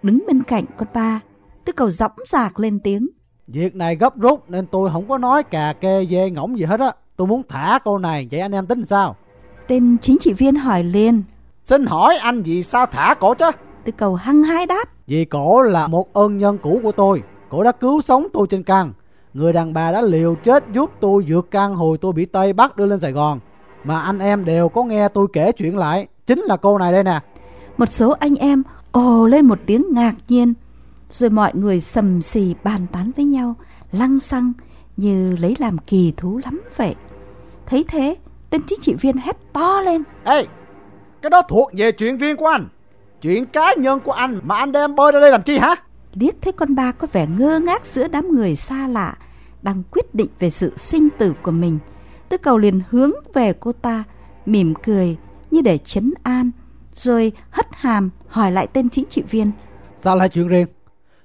Đứng bên cạnh con ba, Tư cầu dõng dạc lên tiếng. Việc này gấp rút nên tôi không có nói cà kê dê ngỗng gì hết á. Tôi muốn thả cô này, vậy anh em tính sao? Tên chính trị viên hỏi liền. Xin hỏi anh vì sao thả cổ chứ? Tư cầu hăng hái đáp. Vì cổ là một ơn nhân cũ của tôi. Cổ đã cứu sống tôi trên căn. Người đàn bà đã liều chết giúp tôi vượt căn hồi tôi bị Tây Bắc đưa lên Sài Gòn. Mà anh em đều có nghe tôi kể chuyện lại. Chính là cô này đây nè. Một số anh em ồ lên một tiếng ngạc nhiên. Rồi mọi người sầm xì bàn tán với nhau, lăng xăng như lấy làm kỳ thú lắm vậy. Thấy thế, tên chính trị viên hét to lên. Ê, cái đó thuộc về chuyện riêng của anh. Chuyện cá nhân của anh mà anh đem bơi ra đây làm chi hả? Liếc thấy con ba có vẻ ngơ ngác giữa đám người xa lạ, đang quyết định về sự sinh tử của mình. Tư cầu liền hướng về cô ta, mỉm cười như để chấn an, rồi hất hàm hỏi lại tên chính trị viên. Sao lại chuyện riêng?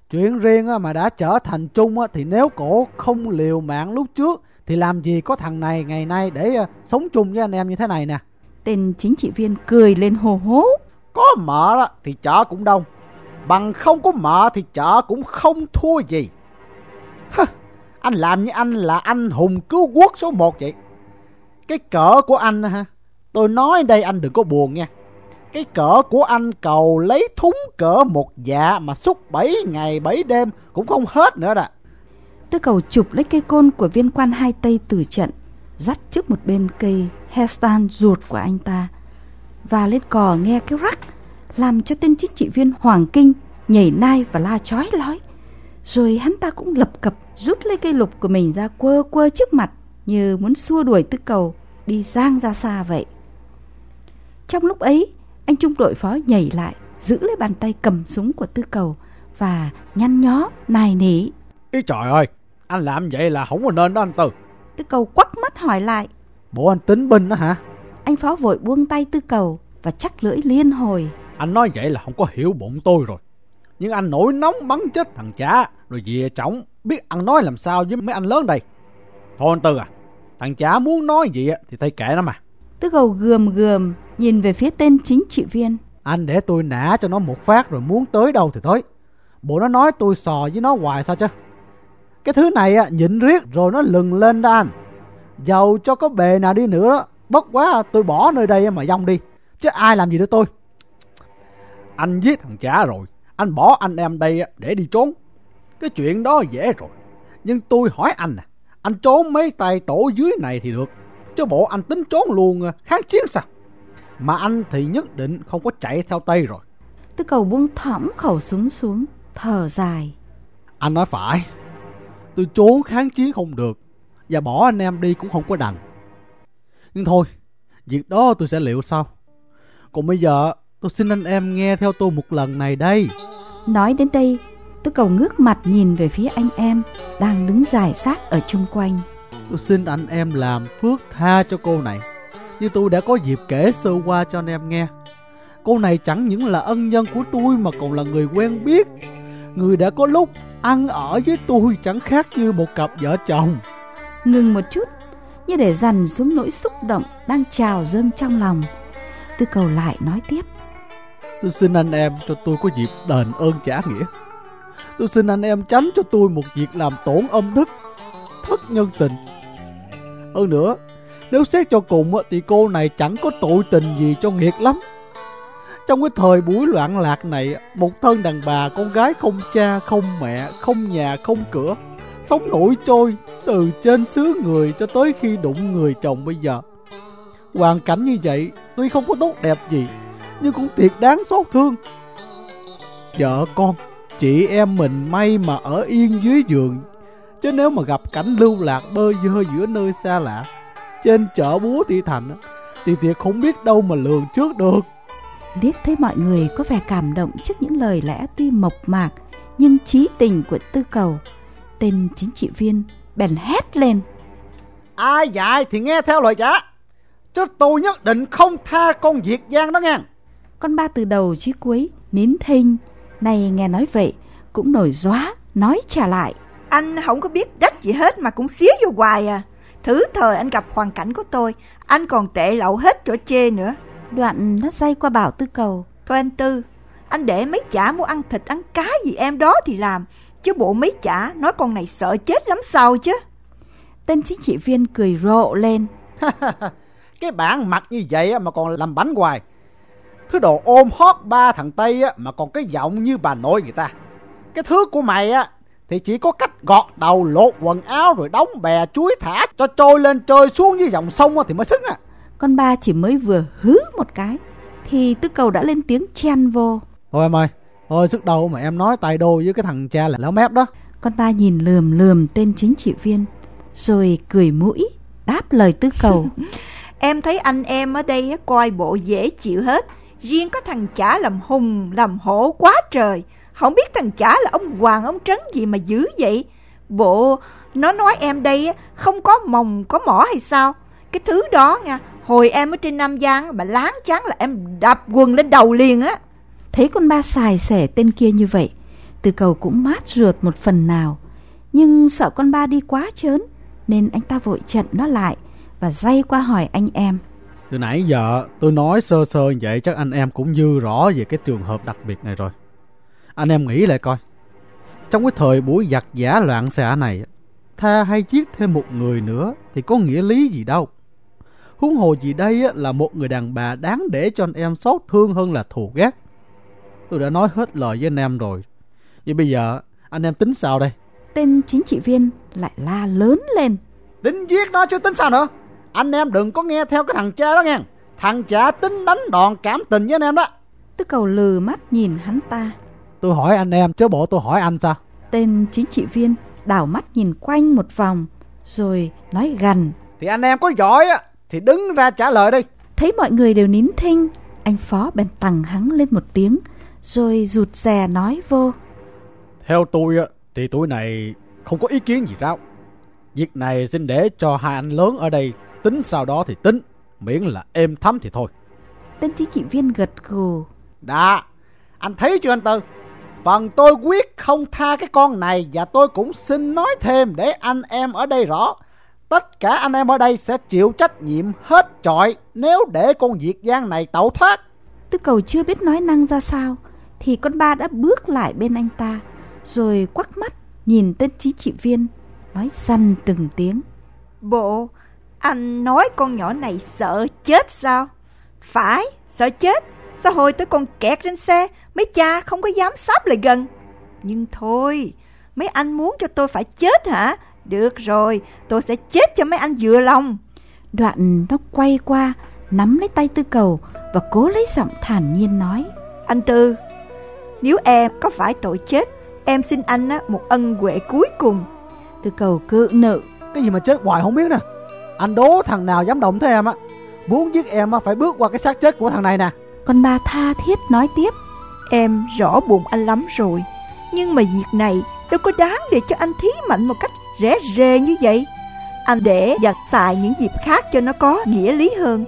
Chuyện riêng mà đã trở thành chung thì nếu cổ không liều mạng lúc trước thì làm gì có thằng này ngày nay để ờ, sống chung với anh em như thế này nè. Tên chính trị viên cười lên hồ hố. Có đó thì chợ cũng đông. Bằng không có mợ thì chợ cũng không thua gì. Hơ, anh làm như anh là anh hùng cứu quốc số một vậy. Cái cỡ của anh ha, tôi nói đây anh đừng có buồn nha. Cái cỡ của anh cầu lấy thúng cỡ một dạ mà xúc 7 ngày 7 đêm cũng không hết nữa đó. Tư cầu chụp lấy cây côn của viên quan hai tay từ trận, dắt trước một bên cây Hestan ruột của anh ta, và lên cò nghe cái rắc, làm cho tên chính trị viên Hoàng Kinh nhảy nai và la chói lói. Rồi hắn ta cũng lập cập rút lấy cây lục của mình ra quơ quơ trước mặt như muốn xua đuổi tư cầu đi giang ra xa vậy. Trong lúc ấy, anh trung đội phó nhảy lại, giữ lấy bàn tay cầm súng của tư cầu và nhăn nhó, nài nỉ. Ý trời ơi, anh làm vậy là không có nên đó anh Tư. Tư cầu quắc mắt hỏi lại. Bộ anh tính binh đó hả? Anh phó vội buông tay tư cầu và chắc lưỡi liên hồi. Anh nói vậy là không có hiểu bụng tôi rồi. Nhưng anh nổi nóng bắn chết thằng cha rồi về trọng biết ăn nói làm sao với mấy anh lớn đây. Thôi anh Tư à, thằng cha muốn nói gì thì thầy kệ nó mà. Tư cầu gườm gườm nhìn về phía tên chính trị viên. Anh để tôi nã cho nó một phát rồi muốn tới đâu thì tới. Bộ nó nói tôi sò với nó hoài sao chứ? Cái thứ này á, nhịn riết rồi nó lừng lên đó anh. Dầu cho có bề nào đi nữa bất quá tôi bỏ nơi đây mà dông đi. Chứ ai làm gì được tôi. Anh giết thằng cha rồi, anh bỏ anh em đây để đi trốn. Cái chuyện đó dễ rồi. Nhưng tôi hỏi anh nè, anh trốn mấy tay tổ dưới này thì được. Chứ bộ anh tính trốn luôn à, kháng chiến sao? Mà anh thì nhất định không có chạy theo Tây rồi. Tư cầu buông thõng khẩu súng xuống, thở dài. Anh nói phải, tôi trốn kháng chiến không được, và bỏ anh em đi cũng không có đành. Nhưng thôi, việc đó tôi sẽ liệu sau. Còn bây giờ, tôi xin anh em nghe theo tôi một lần này đây. Nói đến đây, Tư cầu ngước mặt nhìn về phía anh em đang đứng dài sát ở chung quanh. Tôi xin anh em làm phước tha cho cô này. Như tôi đã có dịp kể sơ qua cho anh em nghe. Cô này chẳng những là ân nhân của tôi mà còn là người quen biết. Người đã có lúc ăn ở với tôi chẳng khác như một cặp vợ chồng. Ngừng một chút Như để dằn xuống nỗi xúc động Đang trào dâng trong lòng. Tư cầu lại nói tiếp. Tôi xin anh em cho tôi có dịp đền ơn trả nghĩa Tôi xin anh em tránh cho tôi một việc làm tổn âm đức Thất nhân tình. Hơn nữa, Nếu xét cho cùng thì cô này chẳng có tội tình gì cho nghiệt lắm. Trong cái thời buổi loạn lạc này Một thân đàn bà, con gái không cha, không mẹ, Không nhà, không cửa, Sống nổi trôi Từ trên xứ người cho tới khi đụng người chồng bây giờ. Hoàn cảnh như vậy, Tuy không có tốt đẹp gì, Nhưng cũng thiệt đáng xót thương. Vợ con Chị em mình may mà ở yên dưới giường. Chứ nếu mà gặp cảnh lưu lạc bơ vơ giữa nơi xa lạ Trên chợ búa thị thành Thì thiệt không biết đâu mà lường trước được. Liếc thấy mọi người có vẻ cảm động trước những lời lẽ tuy mộc mạc Nhưng trí tình của tư cầu Tên chính trị viên bèn hét lên. Ai dạy thì nghe theo lời trả Chứ tôi nhất định không tha con Việt Giang đó nghe. Con ba từ đầu chí cuối nín thinh Này nghe nói vậy cũng nổi gióa nói trả lại. Anh không có biết đất gì hết mà cũng xía vô hoài à. Thứ thời anh gặp hoàn cảnh của tôi Anh còn tệ lậu hết chỗ chê nữa. Đoạn nó dây qua bảo tư cầu. Thôi anh Tư Anh để mấy chả mua ăn thịt ăn cá gì em đó thì làm. Chứ bộ mấy chả nói con này sợ chết lắm sao chứ. Tên chính trị viên cười rộ lên. Cái bản mặt như vậy mà còn làm bánh hoài Thứ đồ ôm hót ba thằng Tây mà còn cái giọng như bà nội người ta. Cái thứ của mày á thì chỉ có cách gọt đầu lột quần áo rồi đóng bè chuối thả cho trôi lên trôi xuống như dòng sông thì mới xứng à Con ba chỉ mới vừa hứ một cái Thì tư cầu đã lên tiếng chen vô. Thôi em ơi Thôi sức đầu mà em nói tay đô với cái thằng cha là léo mép đó. Con ba nhìn lườm lườm tên chính trị viên Rồi cười mũi Đáp lời tư cầu. Em thấy anh em ở đây coi bộ dễ chịu hết Riêng có thằng chả làm hùng, làm hổ quá trời. Không biết thằng chả là ông hoàng, ông trấn gì mà dữ vậy? Bộ, nó nói em đây không có mồng, có mỏ hay sao? Cái thứ đó nha, Hồi em ở trên Nam Giang mà láng chán là em đập quần lên đầu liền á. Thấy con ba xài xẻ tên kia như vậy, Từ cầu cũng mát ruột một phần nào. Nhưng sợ con ba đi quá chớn Nên anh ta vội chặn nó lại Và dây qua hỏi anh em. Từ nãy giờ tôi nói sơ sơ như vậy chắc anh em cũng dư rõ về cái trường hợp đặc biệt này rồi. Anh em nghĩ lại coi. Trong cái thời buổi giặc giả loạn xạ này, tha hay giết thêm một người nữa thì có nghĩa lý gì đâu. Huống hồ gì đây á, là một người đàn bà đáng để cho anh em xót thương hơn là thù ghét. Tôi đã nói hết lời với anh em rồi. Vậy bây giờ anh em tính sao đây? Tên chính trị viên lại la lớn lên Tính giết nó chứ tính sao nữa Anh em đừng có nghe theo cái thằng cha đó nghe. Thằng cha tính đánh đòn cảm tình với anh em đó. Tư cầu lừ mắt nhìn hắn ta. Tôi hỏi anh em chứ bộ tôi hỏi anh sao? Tên chính trị viên đảo mắt nhìn quanh một vòng Rồi nói gần. Thì anh em có giỏi á Thì đứng ra trả lời đi. Thấy mọi người đều nín thinh Anh Phó bèn tằng hắn lên một tiếng Rồi rụt rè nói vô. Theo tôi á, thì tuổi này không có ý kiến gì đâu. Việc này xin để cho hai anh lớn ở đây tính sau đó thì tính, miễn là êm thấm thì thôi. Tên chính trị viên gật gù. Đã Anh thấy chưa anh Tư? Phần tôi quyết không tha cái con này Và tôi cũng xin nói thêm Để anh em ở đây rõ. Tất cả anh em ở đây sẽ chịu trách nhiệm hết trọi Nếu để con Việt Giang này tẩu thoát. Tư cầu chưa biết nói năng ra sao Thì con ba đã bước lại bên anh ta Rồi quắc mắt nhìn tên chính trị viên Nói săn từng tiếng. Bộ Anh nói con nhỏ này sợ chết sao? Phải sợ chết. Sao hồi tới con kẹt trên xe Mấy cha không có dám sắp lại gần? Nhưng thôi Mấy anh muốn cho tôi phải chết hả? Được rồi Tôi sẽ chết cho mấy anh vừa lòng. Đoạn nó quay qua Nắm lấy tay tư cầu Và cố lấy giọng thản nhiên nói. Anh Tư Nếu em có phải tội chết Em xin anh á, một ân huệ cuối cùng. Tư cầu cự nự Cái gì mà chết hoài không biết nè. Anh đố thằng nào dám động tới em á. Muốn giết em á, phải bước qua cái xác chết của thằng này nè. Con ba tha thiết nói tiếp, Em rõ bụng anh lắm rồi, Nhưng mà việc này đâu có đáng để cho anh thí mạnh một cách rẻ rề như vậy Anh để giặt xài những dịp khác cho nó có nghĩa lý hơn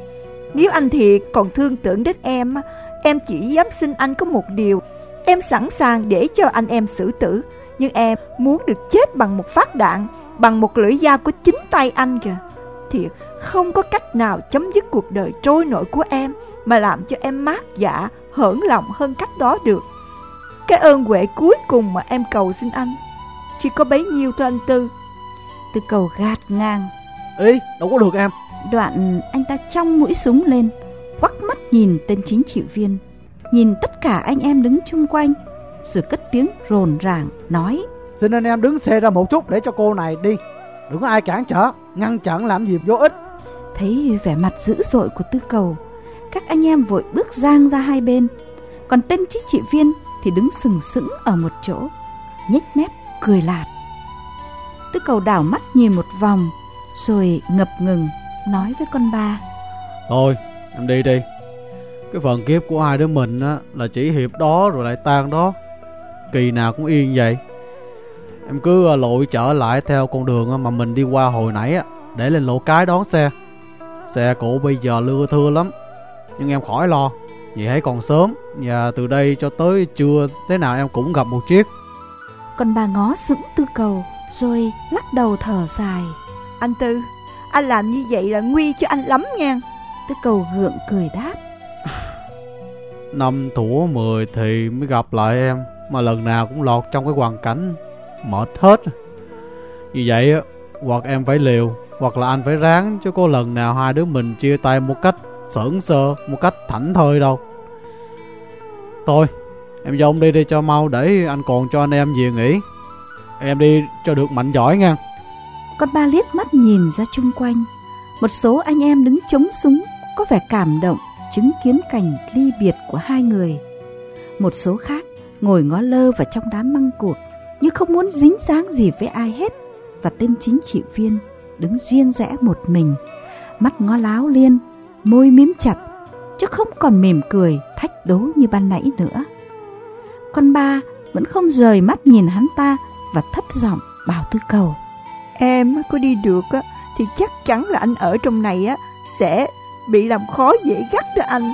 Nếu anh thiệt còn thương tưởng đến em Em chỉ dám xin anh có một điều, Em sẵn sàng để cho anh em xử tử, Nhưng em muốn được chết bằng một phát đạn, bằng một lưỡi dao của chính tay anh kìa. Thiệt, không có cách nào chấm dứt cuộc đời trôi nổi của em mà làm cho em mát dạ, hởn lòng hơn cách đó được. Cái ơn huệ cuối cùng mà em cầu xin anh, chỉ có bấy nhiêu thôi anh Tư. Tư cầu gạt ngang. Ý, đâu có được em. Đoạn anh ta trong mũi súng lên, quắc mắt nhìn tên chính trị viên, nhìn tất cả anh em đứng chung quanh, rồi cất tiếng rồn ràng nói. Xin anh em đứng xe ra một chút để cho cô này đi. Đừng có ai cản trở, ngăn chặn làm gì vô ích. Thấy vẻ mặt dữ dội của tư cầu, các anh em vội bước giang ra hai bên. Còn tên chính trị viên thì đứng sừng sững ở một chỗ, nhếch mép cười lạt. Tư cầu đảo mắt nhìn một vòng, rồi ngập ngừng nói với con ba. Thôi, em đi đi. Cái phần kiếp của hai đứa mình á là chỉ hiệp đó rồi lại tan đó. Kỳ nào cũng yên vậy. Em cứ ờ, lội trở lại theo con đường mà mình đi qua hồi nãy á, để lên lộ cái đón xe. Xe cộ bây giờ lưa thưa lắm. Nhưng em khỏi lo, vì hãy còn sớm và từ đây cho tới trưa thế nào em cũng gặp một chiếc. Con ba ngó sững tư cầu rồi lắc đầu thở dài. Anh Tư, anh làm như vậy là nguy cho anh lắm nha. Tư cầu gượng cười đáp. Năm thủ mười thì mới gặp lại em Mà lần nào cũng lọt trong cái hoàn cảnh Mệt hết. Vì vậy Hoặc em phải liều, Hoặc là anh phải ráng, Chứ có lần nào hai đứa mình chia tay một cách sởn sơ Một cách thảnh thơi đâu. Thôi, Em cho ông đi đi cho mau Để anh còn cho anh em về nghỉ. Em đi cho được mạnh giỏi nha. Con ba liếc mắt nhìn ra chung quanh. Một số anh em đứng chống súng, Có vẻ cảm động, chứng kiến cảnh ly biệt của hai người. Một số khác ngồi ngó lơ vào trong đám măng cuộc như không muốn dính dáng gì với ai hết và tên chính trị viên đứng riêng rẽ một mình, mắt ngó láo liên, môi mím chặt chứ không còn mỉm cười thách đố như ban nãy nữa. Con ba vẫn không rời mắt nhìn hắn ta và thấp giọng bảo tư cầu. Em có đi được á thì chắc chắn là anh ở trong này á sẽ bị làm khó dễ gắt đó anh